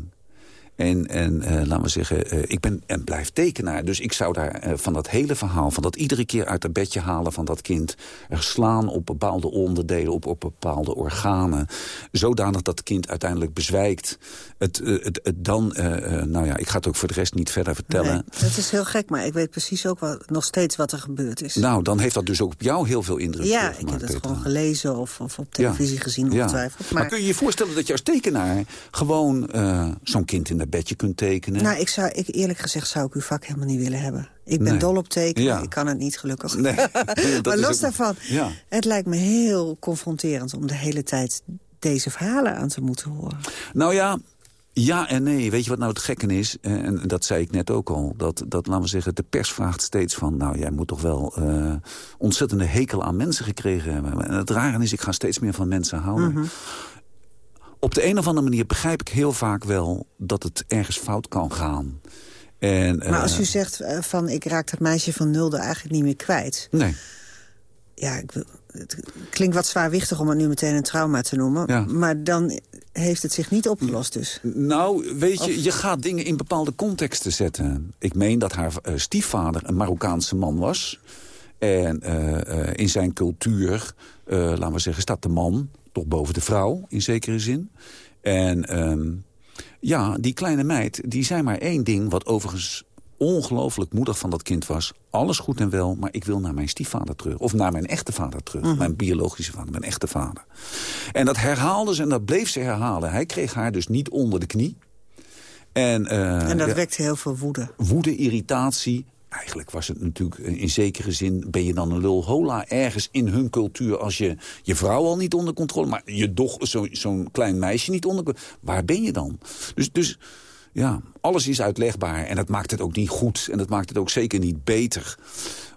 En, en uh, laten we zeggen, uh, ik ben en blijf tekenaar. Dus ik zou daar uh, van dat hele verhaal, van dat iedere keer uit het bedje halen van dat kind... er slaan op bepaalde onderdelen, op, op bepaalde organen... zodanig dat het kind uiteindelijk bezwijkt. Het, het, het dan, nou ja, ik ga het ook voor de rest niet verder vertellen. Nee, dat is heel gek, maar ik weet precies ook wat, nog steeds wat er gebeurd is. Nou, dan heeft dat dus ook op jou heel veel indruk Ja, gemaakt, ik heb het Petra. gewoon gelezen of, of op televisie ja. gezien, ongetwijfeld. Ja. Maar... maar kun je je voorstellen dat je als tekenaar gewoon zo'n kind in de bedje kunt tekenen? Nou, ik zou, ik, eerlijk gezegd zou ik uw vak helemaal niet willen hebben. Ik ben Nee. dol op tekenen, Ja. ik kan het niet gelukkig. Nee, maar los ook- daarvan, Ja. het lijkt me heel confronterend... om de hele tijd deze verhalen aan te moeten horen. Nou ja, ja en nee. Weet je wat nou het gekken is? Eh, En dat zei ik net ook al. Dat, dat laten we zeggen, de pers vraagt steeds van... nou, jij moet toch wel eh, ontzettende hekel aan mensen gekregen hebben. En het rare is, ik ga steeds meer van mensen houden. Mhm. Op de een of andere manier begrijp ik heel vaak wel... dat het ergens fout kan gaan. En, Maar als eh, u zegt eh, van ik raak dat meisje van nulde eigenlijk niet meer kwijt... Nee. ja, ik, het klinkt wat zwaarwichtig om het nu meteen een trauma te noemen... Ja. maar dan heeft het zich niet opgelost dus. Nou, weet je, Of- je gaat dingen in bepaalde contexten zetten. Ik meen dat haar eh, stiefvader een Marokkaanse man was. En in zijn cultuur, laten we zeggen, staat de man toch boven de vrouw, in zekere zin. En ehm, ja, die kleine meid, die zei maar één ding... wat overigens ongelooflijk moedig van dat kind was. Alles goed en wel, maar ik wil naar mijn stiefvader terug. Of naar mijn echte vader terug. Mijn biologische vader, mijn echte vader. En dat herhaalde ze en dat bleef ze herhalen. Hij kreeg haar dus niet onder de knie. En, eh, en dat ja, wekte heel veel woede. woede, irritatie. Eigenlijk was het natuurlijk in zekere zin... ben je dan een lul hola ergens in hun cultuur... als je je vrouw al niet onder controle... maar je doch zo- zo'n klein meisje niet onder controle... waar ben je dan? Dus, dus ja, alles is uitlegbaar. En dat maakt het ook niet goed. En dat maakt het ook zeker niet beter.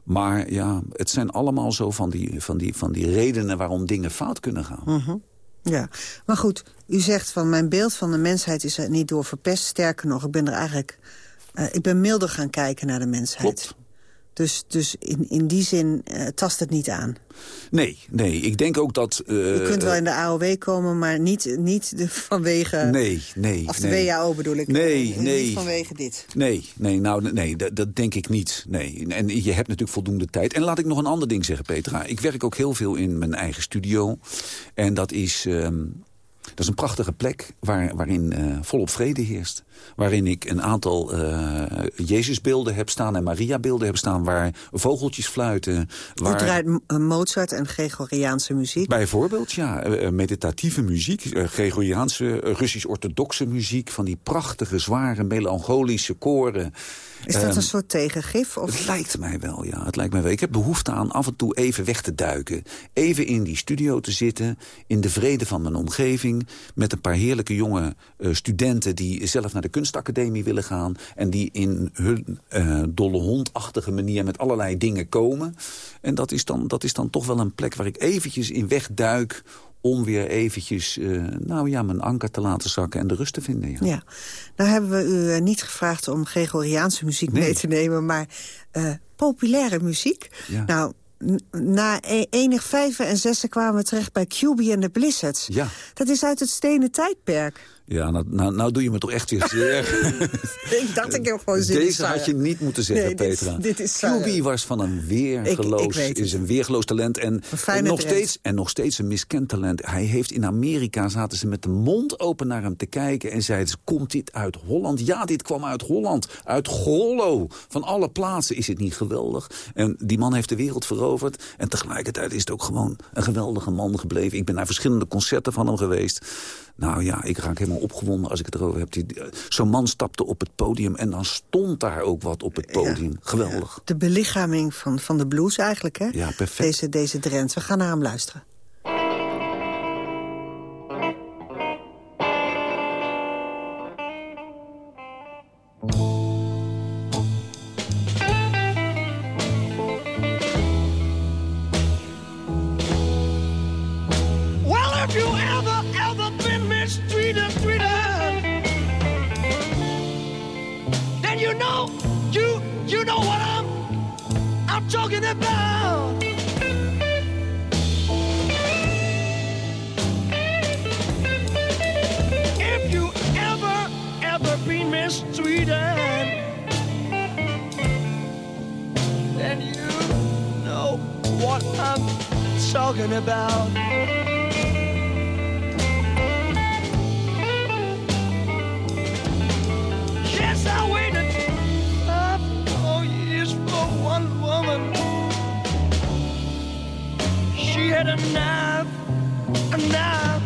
Maar ja, het zijn allemaal zo van die, van die, van die redenen... waarom dingen fout kunnen gaan. Mhm. Ja, maar goed, u zegt van mijn beeld van de mensheid is er niet door verpest. Sterker nog, ik ben er eigenlijk... eh, ik ben milder gaan kijken naar de mensheid. Klopt. Dus, dus in, in die zin eh, tast het niet aan. Nee, nee, ik denk ook dat... eh, U kunt wel in de AOW komen, maar niet, niet de, vanwege... Nee, nee. Of de nee. WHO bedoel ik. Nee, Eh, nee. Niet vanwege dit. Nee, nee, nou, nee dat, dat denk ik niet. Nee. En je hebt natuurlijk voldoende tijd. En laat ik nog een ander ding zeggen, Petra. Ik werk ook heel veel in mijn eigen studio. En dat is... ehm, Dat is een prachtige plek waar, waarin uh, volop vrede heerst. Waarin ik een aantal uh, Jezusbeelden heb staan en Mariabeelden heb staan... waar vogeltjes fluiten. Waar... U draait Mozart en Gregoriaanse muziek? Bijvoorbeeld, ja. meditatieve muziek, Gregoriaanse, Russisch-orthodoxe muziek... van die prachtige, zware, melancholische koren... Is dat een ehm, soort tegengif? Of? Het lijkt mij wel, ja. Het lijkt mij wel. Ik heb behoefte aan af en toe even weg te duiken. Even in die studio te zitten, in de vrede van mijn omgeving... met een paar heerlijke jonge uh, studenten die zelf naar de kunstacademie willen gaan... en die in hun uh, dolle hondachtige manier met allerlei dingen komen. En dat is, dan, dat is dan toch wel een plek waar ik eventjes in wegduik om weer eventjes uh, nou ja, mijn anker te laten zakken en de rust te vinden. Ja. ja. Nou hebben we u uh, niet gevraagd om Gregoriaanse muziek nee. mee te nemen... maar uh, populaire muziek. Ja. Nou, na e enig vijven en zessen kwamen we terecht bij QB en de Blizzards. Ja. Dat is uit het stenen tijdperk. Ja, nou, nou, nou, doe je me toch echt weer zeer. ik dacht, ik heb gewoon zin Deze had je niet moeten zeggen, nee, Petra. Dit, is QB was van een weergeloos, ik, ik is een weergeloos talent. En, en nog steeds, en nog steeds een miskend talent. Hij heeft in Amerika, zaten ze met de mond open naar hem te kijken... en zeiden ze, komt dit uit Holland? Ja, dit kwam uit Holland. Uit Gollo. Van alle plaatsen is het niet geweldig. En die man heeft de wereld veroverd. En tegelijkertijd is het ook gewoon een geweldige man gebleven. Ik ben naar verschillende concerten van hem geweest. Nou ja, ik raak helemaal opgewonden als ik het erover heb. Eh, zo'n man stapte op het podium en dan stond daar ook wat op het podium. Geweldig. De belichaming van, van de blues eigenlijk, hè? Ja, perfect. Deze, deze Drent. We gaan naar hem luisteren. what I'm talking about. Yes, I waited five more years for one woman. She had a knife, a knife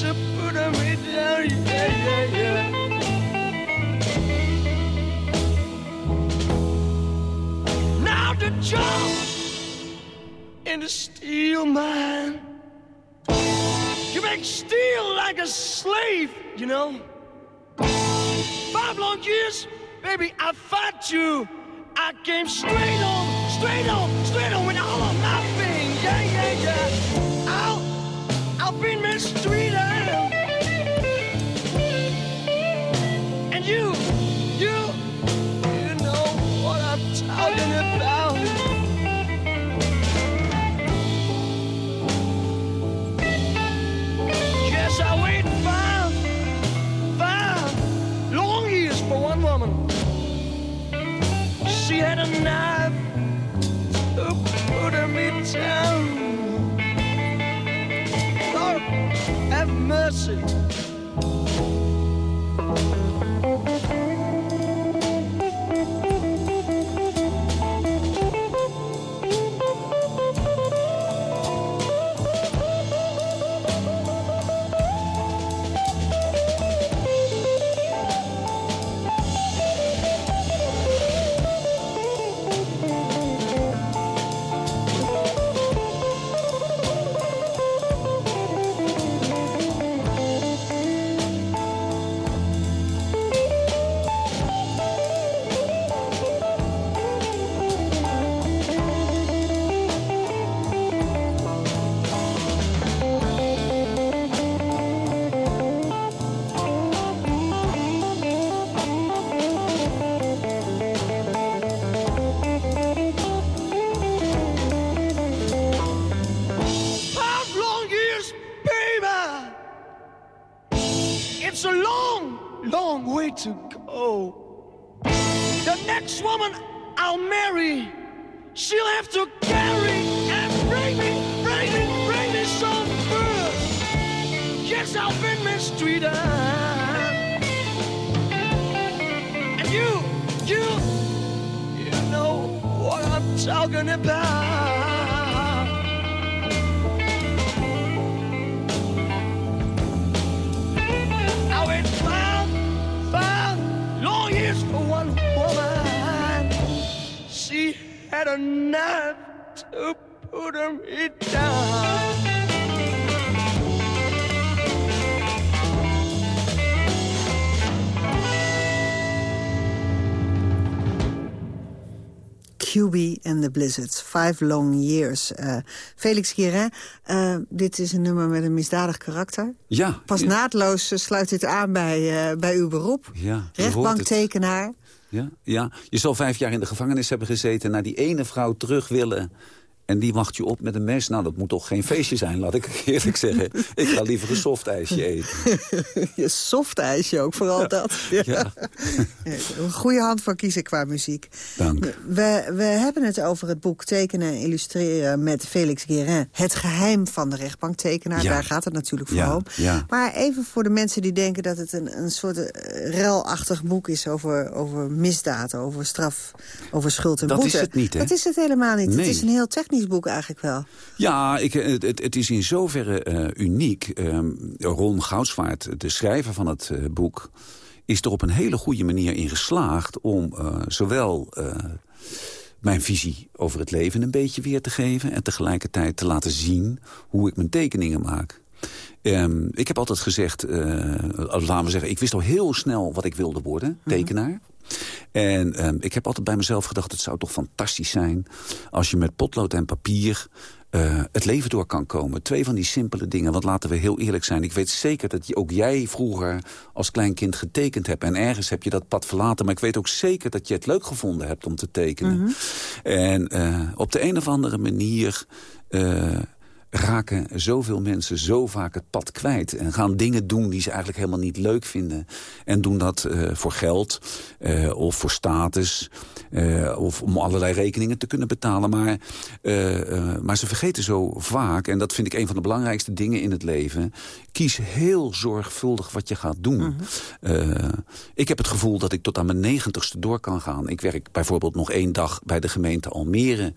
to put me down. Yeah, yeah, yeah. the job. A steel man. You make steel like a slave, you know. Five long years, baby, I fought you. I came straight on, straight on, straight on with all of my pain. Yeah, yeah, yeah. I'll, I'll be mistreated. had a knife of put me down. Lord, have mercy. Myself in mistreated. And you, you, you know what I'm talking about. I went five, five long years for one woman. She had a knife to put me down. QB and the Blizzards, Five Long Years. Uh, Felix Guérin, uh, dit is een nummer met een misdadig karakter. Ja. Pas ja. naadloos uh, sluit dit aan bij, uh, bij uw beroep. Ja, Rechtbanktekenaar. Ja, ja, je zal vijf jaar in de gevangenis hebben gezeten... naar die ene vrouw terug willen en die wacht je op met een mes. Nou, dat moet toch geen feestje zijn, laat ik eerlijk zeggen. Ik ga liever een softijsje eten. Je softijsje ook, vooral ja. dat. Ja. ja. Een goede hand voor kiezen qua muziek. Dank. We, we hebben het over het boek Tekenen en Illustreren met Felix Guérin. Het geheim van de rechtbanktekenaar. Ja. Daar gaat het natuurlijk voor om. Maar even voor de mensen die denken dat het een, een soort relachtig boek is... over, over misdaad, over straf, over schuld en dat boete. Dat is het niet, hè? Dat is het helemaal niet. Nee. Het is een heel technisch boek eigenlijk wel. Ja, ik, het, het is in zoverre uh, uniek. Um, Ron Goudsvaart, de schrijver van het uh, boek... is er op een hele goede manier in geslaagd... om uh, zowel mijn visie over het leven een beetje weer te geven... en tegelijkertijd te laten zien hoe ik mijn tekeningen maak. Um, ik heb altijd gezegd, laten we zeggen... ik wist al heel snel wat ik wilde worden, tekenaar... Mm -hmm. En um, ik heb altijd bij mezelf gedacht... het zou toch fantastisch zijn als je met potlood en papier... Uh, het leven door kan komen. Twee van die simpele dingen, want laten we heel eerlijk zijn. Ik weet zeker dat ook jij vroeger als klein kind getekend hebt. En ergens heb je dat pad verlaten. Maar ik weet ook zeker dat je het leuk gevonden hebt om te tekenen. Mm -hmm. En uh, op de een of andere manier... Uh, raken zoveel mensen zo vaak het pad kwijt. En gaan dingen doen die ze eigenlijk helemaal niet leuk vinden. En doen dat uh, voor geld uh, of voor status. Uh, of om allerlei rekeningen te kunnen betalen. Maar, maar ze vergeten zo vaak, en dat vind ik een van de belangrijkste dingen in het leven... kies heel zorgvuldig wat je gaat doen. Mm -hmm. ik heb het gevoel dat ik tot aan mijn negentigste door kan gaan. Ik werk bijvoorbeeld nog één dag bij de gemeente Almere.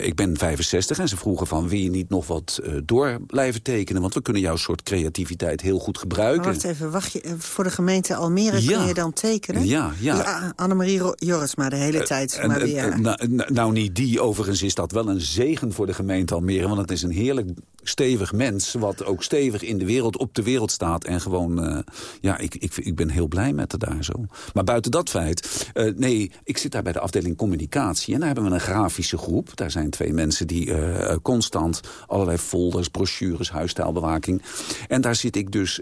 ik ben 65 en ze vroegen van, wil je niet nog wat uh, door blijven tekenen. Want we kunnen jouw soort creativiteit heel goed gebruiken. Maar wacht even, wacht je, voor de gemeente Almere ja. kun je dan tekenen? Ja, ja. Dus Annemarie Jorisma de hele tijd. Maar weer. Nou, nou, niet die. Overigens is dat wel een zegen voor de gemeente Almere. Want het is een heerlijk stevig mens. Wat ook stevig in de wereld, op de wereld staat. En gewoon, uh, ja, ik, ik, ik ben heel blij met het daar zo. Maar buiten dat feit, uh, nee, ik zit daar bij de afdeling communicatie. En daar hebben we een grafische groep. Daar zijn twee mensen die uh, constant allerlei folders, brochures, huisstijlbewaking. En daar zit ik dus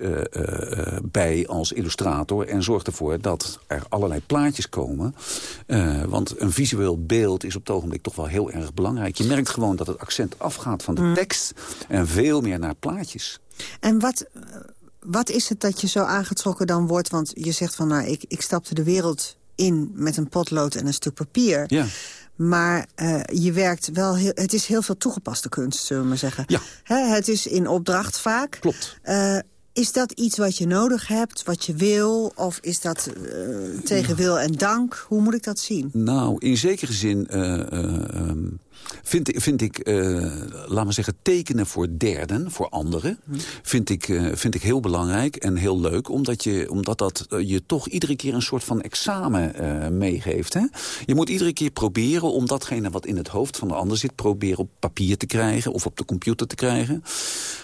bij als illustrator en zorg ervoor dat er allerlei plaatjes komen. Want een visueel beeld is op het ogenblik toch wel heel erg belangrijk. Je merkt gewoon dat het accent afgaat van de mm. tekst en veel meer naar plaatjes. En wat, wat is het dat je zo aangetrokken dan wordt? Want je zegt van, nou, ik, ik stapte de wereld in met een potlood en een stuk papier. Ja. Maar uh, je werkt wel heel, het is heel veel toegepaste kunst, zullen we maar zeggen. Ja. He, het is in opdracht vaak. Klopt. Uh, is dat iets wat je nodig hebt, wat je wil? Of is dat uh, tegen wil en dank? Hoe moet ik dat zien? Nou, in zekere zin um, vind, vind ik, uh, laat maar zeggen, tekenen voor derden, voor anderen... Hmm. Vind, ik, uh, vind ik heel belangrijk en heel leuk. Omdat, je, omdat dat uh, je toch iedere keer een soort van examen meegeeft. Hè? Je moet iedere keer proberen om datgene wat in het hoofd van de ander zit... proberen op papier te krijgen of op de computer te krijgen.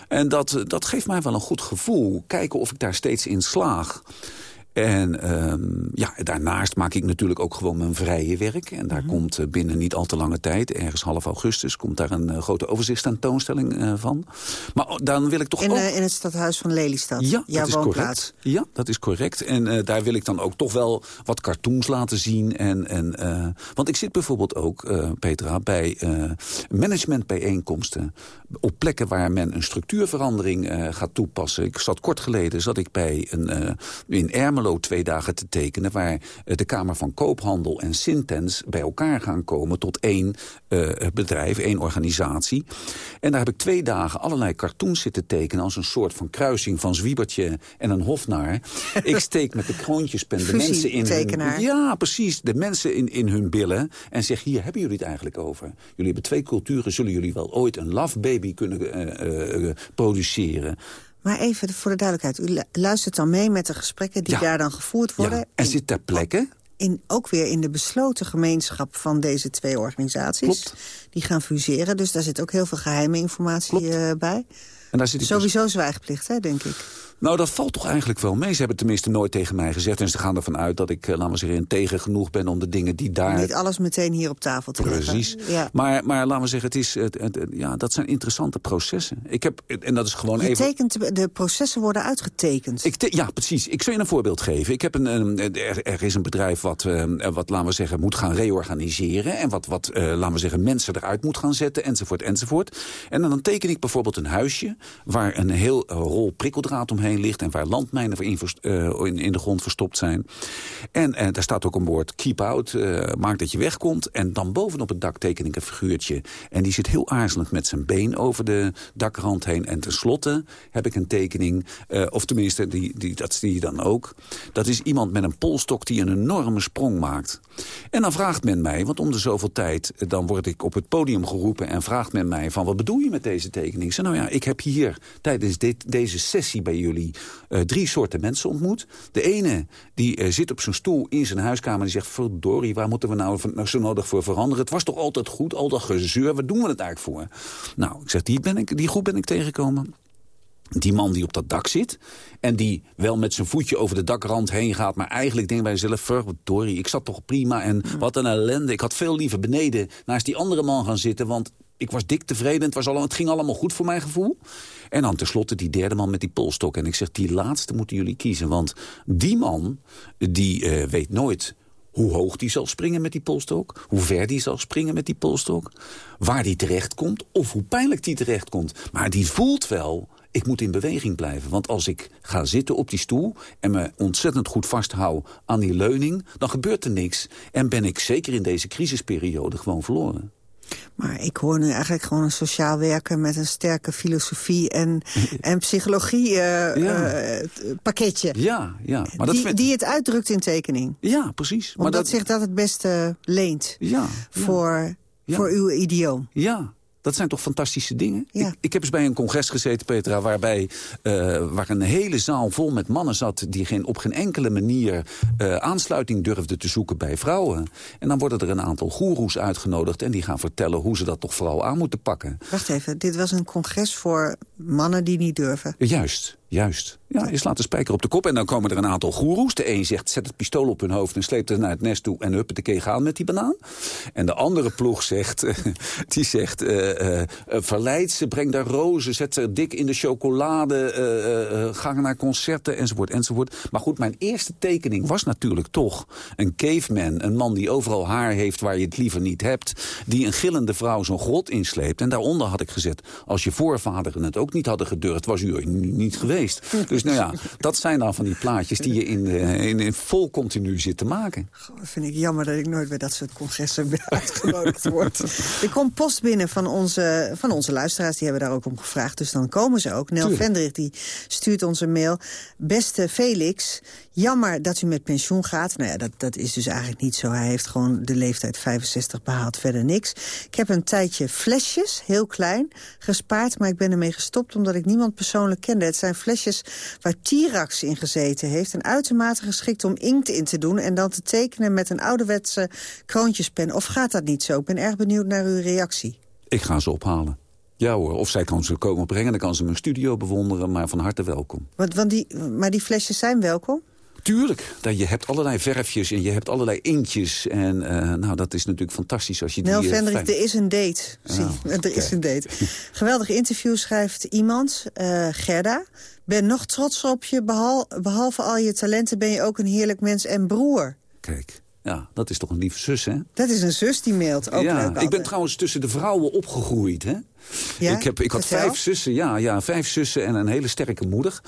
En dat, dat geeft mij wel een goed gevoel. Kijken of ik daar steeds in slaag. En um, ja, daarnaast maak ik natuurlijk ook gewoon mijn vrije werk. En daar mm -hmm. komt uh, binnen niet al te lange tijd, ergens half augustus... komt daar een uh, grote overzichtstentoonstelling uh, van. Maar dan wil ik toch in, ook... in het stadhuis van Lelystad, ja, jouw dat is. Correct. Ja, dat is correct. En daar wil ik dan ook toch wel wat cartoons laten zien. En, en, want ik zit bijvoorbeeld ook, Petra, bij managementbijeenkomsten... op plekken waar men een structuurverandering gaat toepassen. Ik zat kort geleden zat ik bij een, in Ermelo Almelo twee dagen te tekenen... waar eh, de Kamer van Koophandel en Sintens bij elkaar gaan komen... tot één uh, bedrijf, één organisatie. En daar heb ik twee dagen allerlei cartoons zitten tekenen... als een soort van kruising van Zwiebertje en een hofnaar. ik steek met de kroontjespen de mensen in hun... Ja, precies. De mensen in, in hun billen. En zeg, hier hebben jullie het eigenlijk over. Jullie hebben twee culturen. Zullen jullie wel ooit een love baby kunnen uh, uh, produceren? Maar even voor de duidelijkheid. U luistert dan mee met de gesprekken die daar dan gevoerd worden. Ja. En zit ter plekke in, ook weer in de besloten gemeenschap van deze twee organisaties. Klopt. Die gaan fuseren, dus daar zit ook heel veel geheime informatie uh, bij. En daar zit Sowieso dus... zwijgplicht, hè, denk ik. Nou, dat valt toch eigenlijk wel mee. Ze hebben tenminste nooit tegen mij gezegd. En ze gaan ervan uit dat ik, uh, laten we zeggen, tegen genoeg ben om de dingen die daar... Niet alles meteen hier op tafel te Precies. leggen. Precies. Ja. Maar, maar laten we zeggen, het is, het, het, ja, dat zijn interessante processen. Ik heb, en dat is gewoon je even... Tekent, de processen worden uitgetekend. Ik ja, precies. Ik zal je een voorbeeld geven. Ik heb een, een er, er, is een bedrijf wat, uh, wat, laten we zeggen, moet gaan reorganiseren. En wat, wat uh, laten we zeggen, mensen eruit moet gaan zetten, enzovoort, enzovoort. En dan teken ik bijvoorbeeld een huisje waar een heel rol prikkeldraad omheen ligt... en waar land mijnen uh, in, in, de grond verstopt zijn. En uh, daar staat ook een woord keep out, uh, maak dat je wegkomt. En dan bovenop het dak teken ik een figuurtje. En die zit heel aarzelend met zijn been over de dakrand heen. En tenslotte heb ik een tekening, of tenminste, die, die, dat zie je dan ook. Dat is iemand met een polstok die een enorme sprong maakt. En dan vraagt men mij, want om de zoveel tijd... dan word ik op het podium geroepen en vraagt men mij... van wat bedoel je met deze tekening? Ik nou ja, ik heb hier tijdens dit, deze sessie bij jullie... Uh, drie soorten mensen ontmoet. De ene die uh, zit op zijn stoel in zijn huiskamer en die zegt... verdorie, waar moeten we nou, zo nodig voor veranderen? Het was toch altijd goed, al dat gezeur, waar doen we het eigenlijk voor? Nou, ik zeg, die, ben ik, die groep ben ik tegengekomen die man die op dat dak zit... en die wel met zijn voetje over de dakrand heen gaat... maar eigenlijk denkt bij zichzelf... verdorie, ik zat toch prima en wat een ellende. Ik had veel liever beneden naast die andere man gaan zitten... want ik was dik tevreden, het, was allemaal, het ging allemaal goed voor mijn gevoel. En dan tenslotte die derde man met die polstok. En ik zeg, die laatste moeten jullie kiezen. Want die man, die uh, weet nooit hoe hoog die zal springen met die polstok. Hoe ver die zal springen met die polstok. Waar die terecht komt of hoe pijnlijk die terecht komt. Maar die voelt wel ik moet in beweging blijven. Want als ik ga zitten op die stoel en me ontzettend goed vasthoud aan die leuning... dan gebeurt er niks en ben ik zeker in deze crisisperiode gewoon verloren. Maar ik hoor nu eigenlijk gewoon een sociaal werken... met een sterke filosofie en, en psychologie uh, ja. uh, pakketje. Ja, ja. Maar dat die, die het uitdrukt in tekening. Ja, precies. Omdat dat... zich dat het beste leent ja, voor, ja. voor uw idioom. Ja, dat zijn toch fantastische dingen? Ja. Ik, ik, heb eens bij een congres gezeten, Petra... Waarbij, uh, waar een hele zaal vol met mannen zat... die geen, op geen enkele manier uh, aansluiting durfden te zoeken bij vrouwen. En dan worden er een aantal goeroes uitgenodigd... en die gaan vertellen hoe ze dat toch vooral aan moeten pakken. Wacht even, dit was een congres voor mannen die niet durven? Juist, juist. Ja, je slaat de spijker op de kop en dan komen er een aantal goeroes. De een zegt, zet het pistool op hun hoofd en sleept het naar het nest toe... en huppatee, gaan met die banaan. En de andere ploeg zegt, die zegt... Uh, uh, verleid ze, breng daar rozen, zet ze dik in de chocolade... Uh, ga naar concerten, enzovoort, enzovoort. Maar goed, mijn eerste tekening was natuurlijk toch een caveman. Een man die overal haar heeft waar je het liever niet hebt. Die een gillende vrouw zo'n grot insleept. En daaronder had ik gezet, als je voorvaderen het ook niet hadden gedurfd... was u er niet geweest. Dus nou ja, dat zijn dan van die plaatjes die je in, in, in vol continu zit te maken. Goh, vind ik jammer dat ik nooit bij dat soort congressen uitgenodigd word. Er komt post binnen van onze, van onze luisteraars, die hebben daar ook om gevraagd. Dus dan komen ze ook. Nel Vendrich die stuurt ons een mail. Beste Felix, jammer dat u met pensioen gaat. Nou ja, dat, dat is dus eigenlijk niet zo. Hij heeft gewoon de leeftijd 65 behaald, verder niks. Ik heb een tijdje flesjes, heel klein, gespaard... maar ik ben ermee gestopt omdat ik niemand persoonlijk kende. Het zijn flesjes waar Tirax in gezeten heeft... en uitermate geschikt om inkt in te doen... en dan te tekenen met een ouderwetse kroontjespen. Of gaat dat niet zo? Ik ben erg benieuwd naar uw reactie. Ik ga ze ophalen. Ja hoor, of zij kan ze komen brengen, dan kan ze mijn studio bewonderen... maar van harte welkom. Want, want die, maar die flesjes zijn welkom? Tuurlijk, je hebt allerlei verfjes en je hebt allerlei inktjes. En uh, nou, dat is natuurlijk fantastisch als je Nel die... Nel Vendrich, er is een date. Zie, oh, er okay. is een date. Geweldig interview schrijft iemand, uh, Gerda. Ben nog trots op je, behal, behalve al je talenten ben je ook een heerlijk mens en broer. Kijk. Ja, dat is toch een lieve zus, hè? Dat is een zus die mailt, ook ja, leuk Ik ben trouwens tussen de vrouwen opgegroeid, hè? Ja? Ik, heb, ik had Vertel. vijf zussen, ja, ja, vijf zussen en een hele sterke moeder.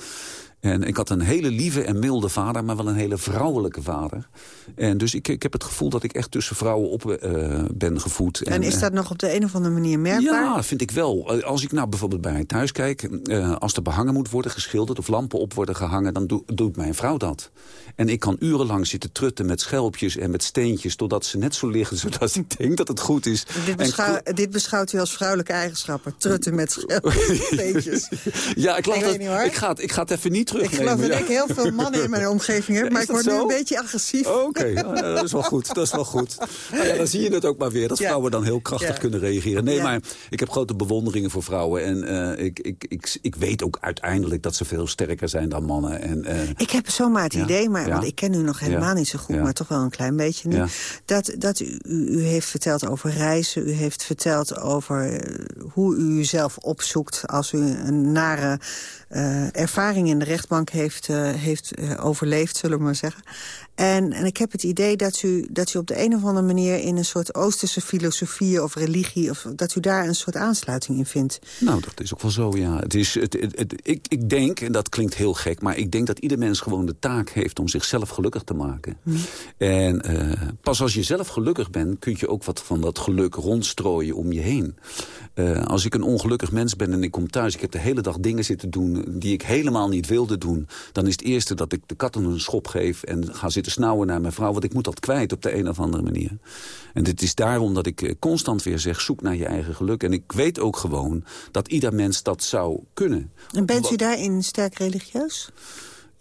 En ik had een hele lieve en milde vader, maar wel een hele vrouwelijke vader. En dus ik, ik heb het gevoel dat ik echt tussen vrouwen op uh, ben gevoed. En, en is uh, dat nog op de een of andere manier merkbaar? Ja, vind ik wel. Eh, Als ik nou bijvoorbeeld bij thuis kijk... Uh, als er behangen moet worden geschilderd of lampen op worden gehangen... dan do doet mijn vrouw dat. En ik kan urenlang zitten trutten met schelpjes en met steentjes... totdat ze net zo liggen, zodat ik denk dat het goed is. Dit, beschouw, en... dit beschouwt u als vrouwelijke eigenschappen. Trutten met schelpjes steentjes. ja, ik, ik, dat, niet, ik, ga het, ik ga het even niet terugnemen. Ik geloof dat ik heel veel mannen in mijn omgeving heb... maar ik word zo? nu een beetje agressief. Oh, Oké, okay. oh, dat is wel goed. Dat is wel goed. Nou ja, dan zie je het ook maar weer. Dat vrouwen dan heel krachtig kunnen reageren. Nee, maar ik heb grote bewonderingen voor vrouwen. En uh, ik, ik, ik, ik weet ook uiteindelijk dat ze veel sterker zijn dan mannen. En, uh, ik heb zomaar het idee, maar, want ik ken u nog helemaal niet zo goed... maar toch wel een klein beetje nu... dat, dat u, u heeft verteld over reizen. U heeft verteld over hoe u uzelf opzoekt... als u een nare uh, ervaring in de rechtbank heeft, uh, heeft uh, overleefd, zullen we maar zeggen. En, en ik heb het idee dat u, dat u op de een of andere manier... in een soort Oosterse filosofie of religie... Of, dat u daar een soort aansluiting in vindt. Nou, dat is ook wel zo, ja. Het is, het, het, het, ik, ik denk, en dat klinkt heel gek... maar ik denk dat ieder mens gewoon de taak heeft... om zichzelf gelukkig te maken. Hmm. En uh, pas als je zelf gelukkig bent... kun je ook wat van dat geluk rondstrooien om je heen. Uh, als ik een ongelukkig mens ben en ik kom thuis... ik heb de hele dag dingen zitten doen die ik helemaal niet wilde doen... dan is het eerste dat ik de katten een schop geef... en ga zitten snauwen naar mijn vrouw... want ik moet dat kwijt op de een of andere manier. En het is daarom dat ik constant weer zeg... zoek naar je eigen geluk. En ik weet ook gewoon dat ieder mens dat zou kunnen. En bent u daarin sterk religieus?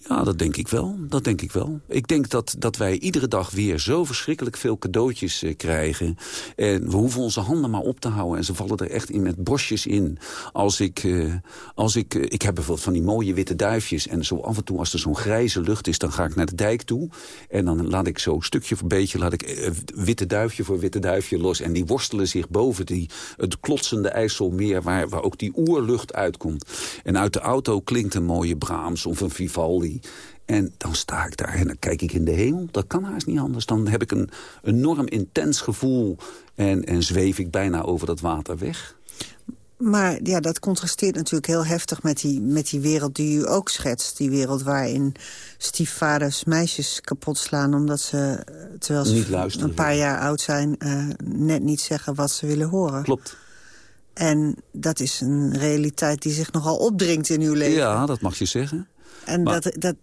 Ja, dat denk ik wel. Dat denk ik wel. Ik denk dat, dat wij iedere dag weer zo verschrikkelijk veel cadeautjes uh, krijgen. En we hoeven onze handen maar op te houden. En ze vallen er echt in met bosjes in. Als ik, uh, als ik, uh, ik heb bijvoorbeeld van die mooie witte duifjes. En zo af en toe als er zo'n grijze lucht is, dan ga ik naar de dijk toe. En dan laat ik zo stukje voor beetje, laat ik witte duifje voor witte duifje los. En die worstelen zich boven die, het klotsende IJsselmeer, waar, waar ook die oerlucht uitkomt. En uit de auto klinkt een mooie Brahms of een Vivaldi. En dan sta ik daar en dan kijk ik in de hemel. Dat kan haast niet anders. Dan heb ik een enorm intens gevoel en, en zweef ik bijna over dat water weg. Maar ja, dat contrasteert natuurlijk heel heftig met die, met die wereld die u ook schetst. Die wereld waarin stiefvaders meisjes kapot slaan... omdat ze, terwijl ze een paar jaar oud zijn... Uh, net niet zeggen wat ze willen horen. Klopt. En dat is een realiteit die zich nogal opdringt in uw leven. Ja, dat mag je zeggen. En maar, dat, dat,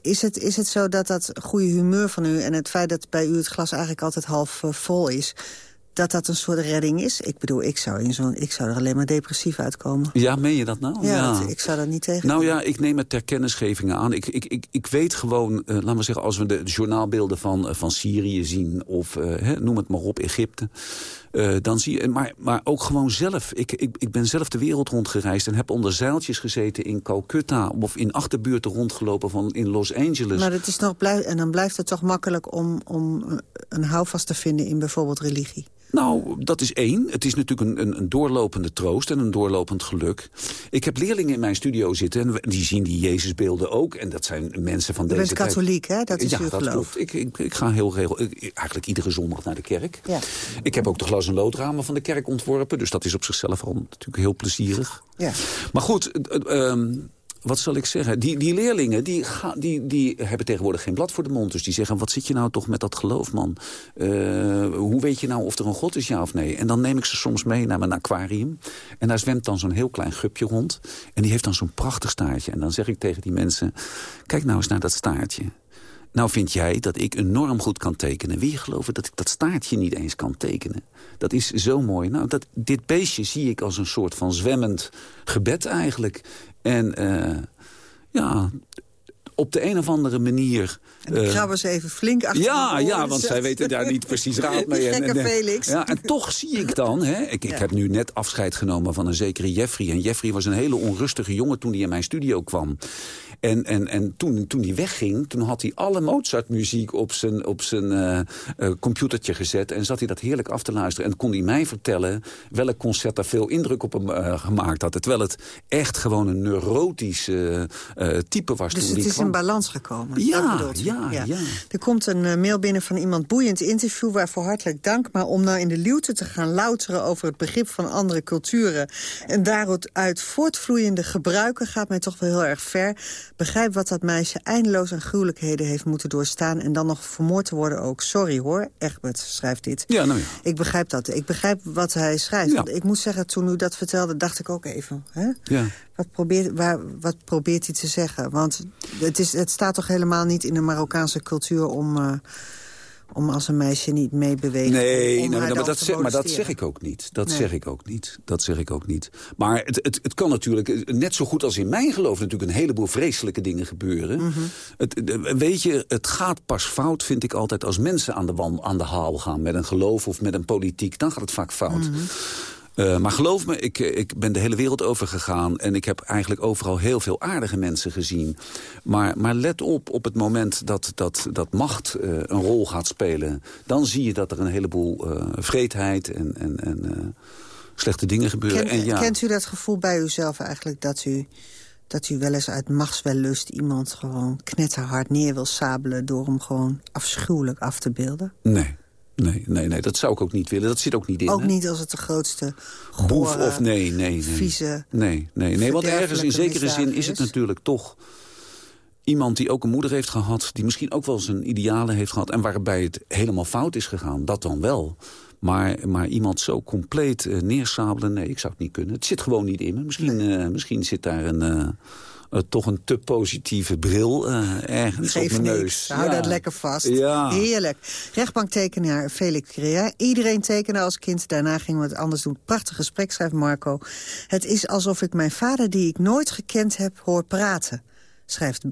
is, het, is het zo dat dat goede humeur van u... en het feit dat bij u het glas eigenlijk altijd half uh, vol is... dat dat een soort redding is? Ik bedoel, ik zou, in zo'n, ik zou er alleen maar depressief uitkomen. Ja, meen je dat nou? Ja, ja. Dat, ik zou dat niet tegen. Nou ja, ik neem het ter kennisgevingen aan. Ik, ik, ik, ik weet gewoon, uh, laten we zeggen... als we de journaalbeelden van, uh, van Syrië zien... of hè, noem het maar op, Egypte... Uh, dan zie je, maar, maar ook gewoon zelf. Ik, ik, ik ben zelf de wereld rondgereisd en heb onder zeiltjes gezeten in Calcutta... of in achterbuurten rondgelopen van in Los Angeles. Maar het is nog blij, en dan blijft het toch makkelijk om, om een houvast te vinden in bijvoorbeeld religie? Nou, dat is één. Het is natuurlijk een, een, een, doorlopende troost en een doorlopend geluk. Ik heb leerlingen in mijn studio zitten en die zien die Jezusbeelden ook. En dat zijn mensen van Je deze bent katholiek, hè? Dat is ja, uw dat geloof. klopt. Ik, ik, ik ga heel regel, ik, eigenlijk iedere zondag naar de kerk. Ja. Ik heb ook de glas- en loodramen van de kerk ontworpen. Dus dat is op zichzelf al natuurlijk heel plezierig. Ja. Maar goed... Uh, um, wat zal ik zeggen? Die, die leerlingen die, ga, die, die hebben tegenwoordig geen blad voor de mond. Dus die zeggen, wat zit je nou toch met dat geloof, man? Uh, hoe weet je nou of er een god is, ja of nee? En dan neem ik ze soms mee naar mijn aquarium. En daar zwemt dan zo'n heel klein gupje rond. En die heeft dan zo'n prachtig staartje. En dan zeg ik tegen die mensen, kijk nou eens naar dat staartje. Nou vind jij dat ik enorm goed kan tekenen. Wie geloven dat ik dat staartje niet eens kan tekenen? Dat is zo mooi. Nou, dat, dit beestje zie ik als een soort van zwemmend gebed eigenlijk. En uh, ja, op de een of andere manier... En ik krabben ze even flink achter Ja, ja want zij weten daar niet precies raad mee. en, en, Felix. Ja, en toch zie ik dan... Hè, ik, ja. ik heb nu net afscheid genomen van een zekere Jeffrey. En Jeffrey was een hele onrustige jongen toen hij in mijn studio kwam. En, en, en toen, toen hij wegging, toen had hij alle Mozart-muziek op zijn, op zijn uh, uh, computertje gezet. En zat hij dat heerlijk af te luisteren. En kon hij mij vertellen welk concert er veel indruk op hem uh, gemaakt had. Terwijl het echt gewoon een neurotisch type was dus toen hij kwam. Dus het in balans gekomen. Ja, dat ja, ja. Er komt een eh, mail binnen van iemand boeiend interview... waarvoor hartelijk dank. Maar om nou in de luwte te gaan louteren over het begrip van andere culturen... en daaruit voortvloeiende gebruiken gaat mij toch wel heel erg ver. Begrijp wat dat meisje eindeloos aan gruwelijkheden heeft moeten doorstaan... en dan nog vermoord te worden ook. Sorry hoor, Egbert schrijft dit. Ja, nou ja. Ik begrijp dat. Ik begrijp wat hij schrijft. Ja. Want ik moet zeggen, toen u dat vertelde, dacht ik ook even... Hè? Ja. Wat probeert, waar, wat probeert hij te zeggen? Want het, is, het staat toch helemaal niet in de Marokkaanse cultuur... om, eh, om als een meisje niet meebeweegt. Nee, om haar maar, dat zeg, maar dat zeg ik ook niet. Dat Nee. zeg ik ook niet. Dat zeg ik ook niet. Maar het, het, het kan natuurlijk, eh, net zo goed als in mijn geloof... natuurlijk een heleboel vreselijke dingen gebeuren. Mhm. het, eh, weet je, het gaat pas fout, vind ik altijd... als mensen aan de, wan, aan de haal gaan met een geloof of met een politiek. Dan gaat het vaak fout. Mhm. Eh, maar geloof me, ik, eh, ik ben de hele wereld over gegaan... en ik heb eigenlijk overal heel veel aardige mensen gezien. Maar, maar let op, op het moment dat, dat, dat macht eh, een rol gaat spelen... dan zie je dat er een heleboel eh vreedheid en, en, en slechte dingen gebeuren. Kent, en ja, kent u dat gevoel bij uzelf eigenlijk dat u, dat u wel eens uit machtswellust iemand gewoon knetterhard neer wil sabelen... door hem gewoon afschuwelijk af te beelden? Nee, nee, nee, nee, dat zou ik ook niet willen. Dat zit ook niet in. Ook hè? niet als het de grootste Boef of nee, nee, nee. vieze... Nee, nee, nee want ergens in zekere zin is het natuurlijk toch... iemand die ook een moeder heeft gehad... die misschien ook wel zijn idealen heeft gehad... en waarbij het helemaal fout is gegaan, dat dan wel. Maar, maar iemand zo compleet eh, neersabelen, nee, ik zou het niet kunnen. Het zit gewoon niet in me. Misschien, eh, misschien zit daar een... eh, eh, toch een te positieve bril eh, ergens Geef op mijn niks. neus. Hou Ja. dat lekker vast. Ja. Heerlijk. Rechtbanktekenaar Felix Crea. Iedereen tekende als kind. Daarna gingen we het anders doen. Prachtig gesprek, schrijft Marco. Het is alsof ik mijn vader, die ik nooit gekend heb, hoor praten. Schrijft...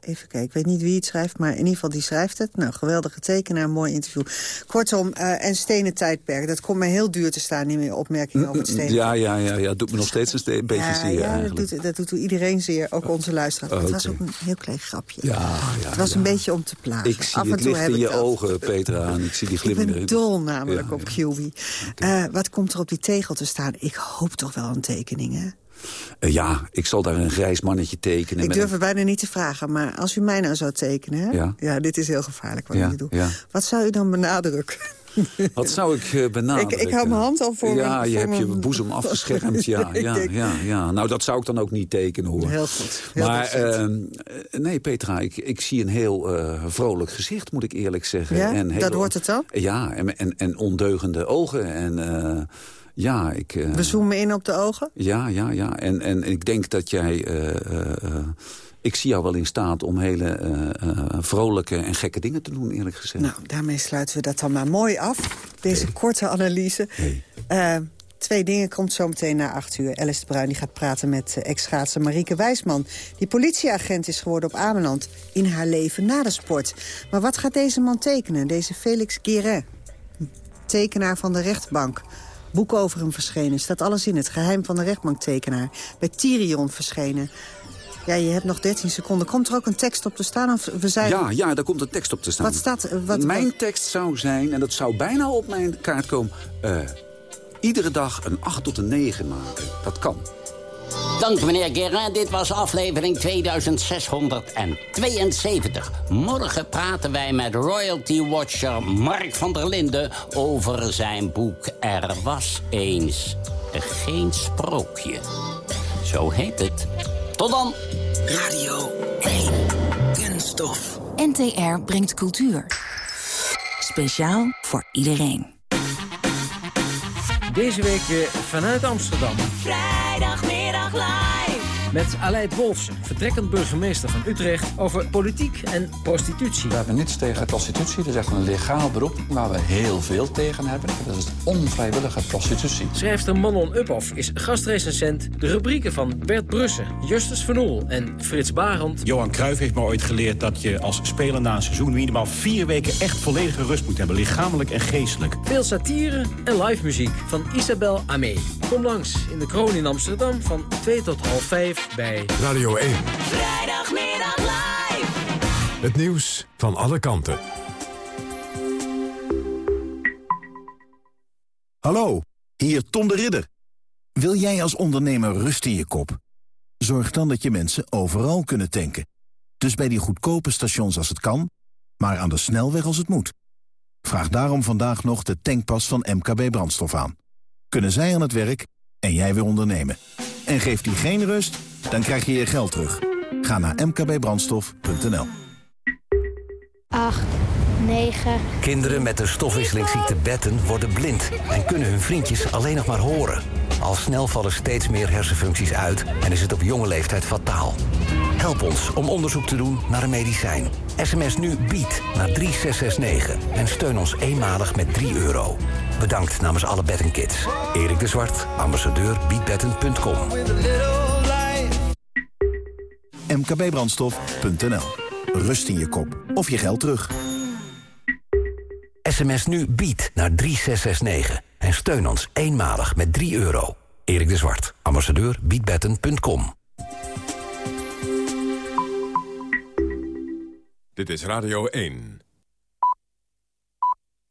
Even kijken, ik weet niet wie het schrijft, maar in ieder geval die schrijft het. Nou, geweldige tekenaar, mooi interview. Kortom, eh, en stenen tijdperk. Dat komt mij heel duur te staan, die opmerking over het stenen Ja, ja, ja, ja, doet me nog steeds een, ste- beetje ja, zeer ja, dat doet, dat doet iedereen zeer, ook onze luisteraars. Het was ook een heel klein grapje. Ja, ja, het was een beetje om te plagen. Ik zie Af en het toe licht in ik je ogen, Petra. En ik zie die Ik glimmen ben dol namelijk op. QB. Eh, wat komt er op die tegel te staan? Ik hoop toch wel een tekening, hè? Eh, ja, ik zal daar een grijs mannetje tekenen. Ik durf het bijna niet te vragen, maar als u mij nou zou tekenen... Hè? Ja. dit is heel gevaarlijk wat Ja, ik doe. ja. Wat zou u dan benadrukken? Wat zou ik eh, benadrukken? Ik- ik hou mijn hand al voor Ja, mijn- je hebt je boezem afgeschermd. Ja, ja, ja, ja. Nou, dat zou ik dan ook niet tekenen, hoor. Heel goed. Heel maar decent. eh, nee, Petra, ik, ik zie een heel vrolijk gezicht, moet ik eerlijk zeggen. Ja? En Dat wordt het dan? Ja, en, en, en ondeugende ogen. En ja, ik... eh, We zoomen in op de ogen. Ja, ja, ja. En, en ik denk dat jij... eh, eh, ik zie jou wel in staat om hele vrolijke en gekke dingen te doen, eerlijk gezegd. Nou, daarmee sluiten we dat dan maar mooi af. Deze korte analyse. Twee dingen komt zo meteen na acht uur. Alice de Bruin die gaat praten met ex-schaatser Marieke Wijsman... die politieagent is geworden op Ameland in haar leven na de sport. Maar wat gaat deze man tekenen, deze Felix Guérin? Tekenaar van de rechtbank. Boek over hem verschenen. Staat alles in het geheim van de rechtbanktekenaar. Bij Tyrion verschenen. Ja, je hebt nog 13 seconden. Komt er ook een tekst op te staan? Of we zijn... Ja, ja, daar komt een tekst op te staan. Wat staat... Wat, mijn tekst zou zijn, en dat zou bijna op mijn kaart komen... eh, iedere dag een 8 tot een 9 maken. Dat kan. Dank meneer Guérin. Dit was aflevering 2672. Morgen praten wij met royalty watcher Mark van der Linden... over zijn boek Er was eens geen sprookje. Zo heet het. Tot dan. Radio 1. Kunststof. NTR brengt cultuur. Speciaal voor iedereen. Deze week weer vanuit Amsterdam. Vrijdagmiddag live. Met Aleid Wolfsen, vertrekkend burgemeester van Utrecht... over politiek en prostitutie. We hebben niets tegen prostitutie. Dat is echt een legaal beroep waar we heel veel tegen hebben. Dat is onvrijwillige prostitutie. Schrijfster Manon Uphoff is gastrecensent. De rubrieken van Bert Brussen, Justus Van Oel en Frits Barend. Johan Cruijff heeft me ooit geleerd dat je als speler na een seizoen... minimaal vier weken echt volledige rust moet hebben, lichamelijk en geestelijk. Veel satire en live muziek van Isabel Amé. Kom langs in de Kroon in Amsterdam van 2 tot half 5 bij Radio 1. Vrijdagmiddag live. Het nieuws van alle kanten. Hallo, hier Tom de Ridder. Wil jij als ondernemer rust in je kop? Zorg dan dat je mensen overal kunnen tanken. Dus bij die goedkope stations als het kan, maar aan de snelweg als het moet. Vraag daarom vandaag nog de tankpas van MKB Brandstof aan. Kunnen zij aan het werk en jij weer ondernemen. En geeft die geen rust, dan krijg je je geld terug. Ga naar mkbbrandstof.nl 8, 9. Kinderen met de stofwisselingsziekte Betten worden blind... en kunnen hun vriendjes alleen nog maar horen. Al snel vallen steeds meer hersenfuncties uit... en is het op jonge leeftijd fataal. Help ons om onderzoek te doen naar een medicijn. SMS nu BIED naar 3669 en steun ons eenmalig met 3 euro. Bedankt namens alle Bettenkids. Erik de Zwart, ambassadeur biedbetten.com. mkbbrandstof.nl Rust in je kop of je geld terug. SMS nu BIED naar 3669 en steun ons eenmalig met 3 euro. Erik de Zwart, ambassadeur biedbetten.com. Dit is Radio 1.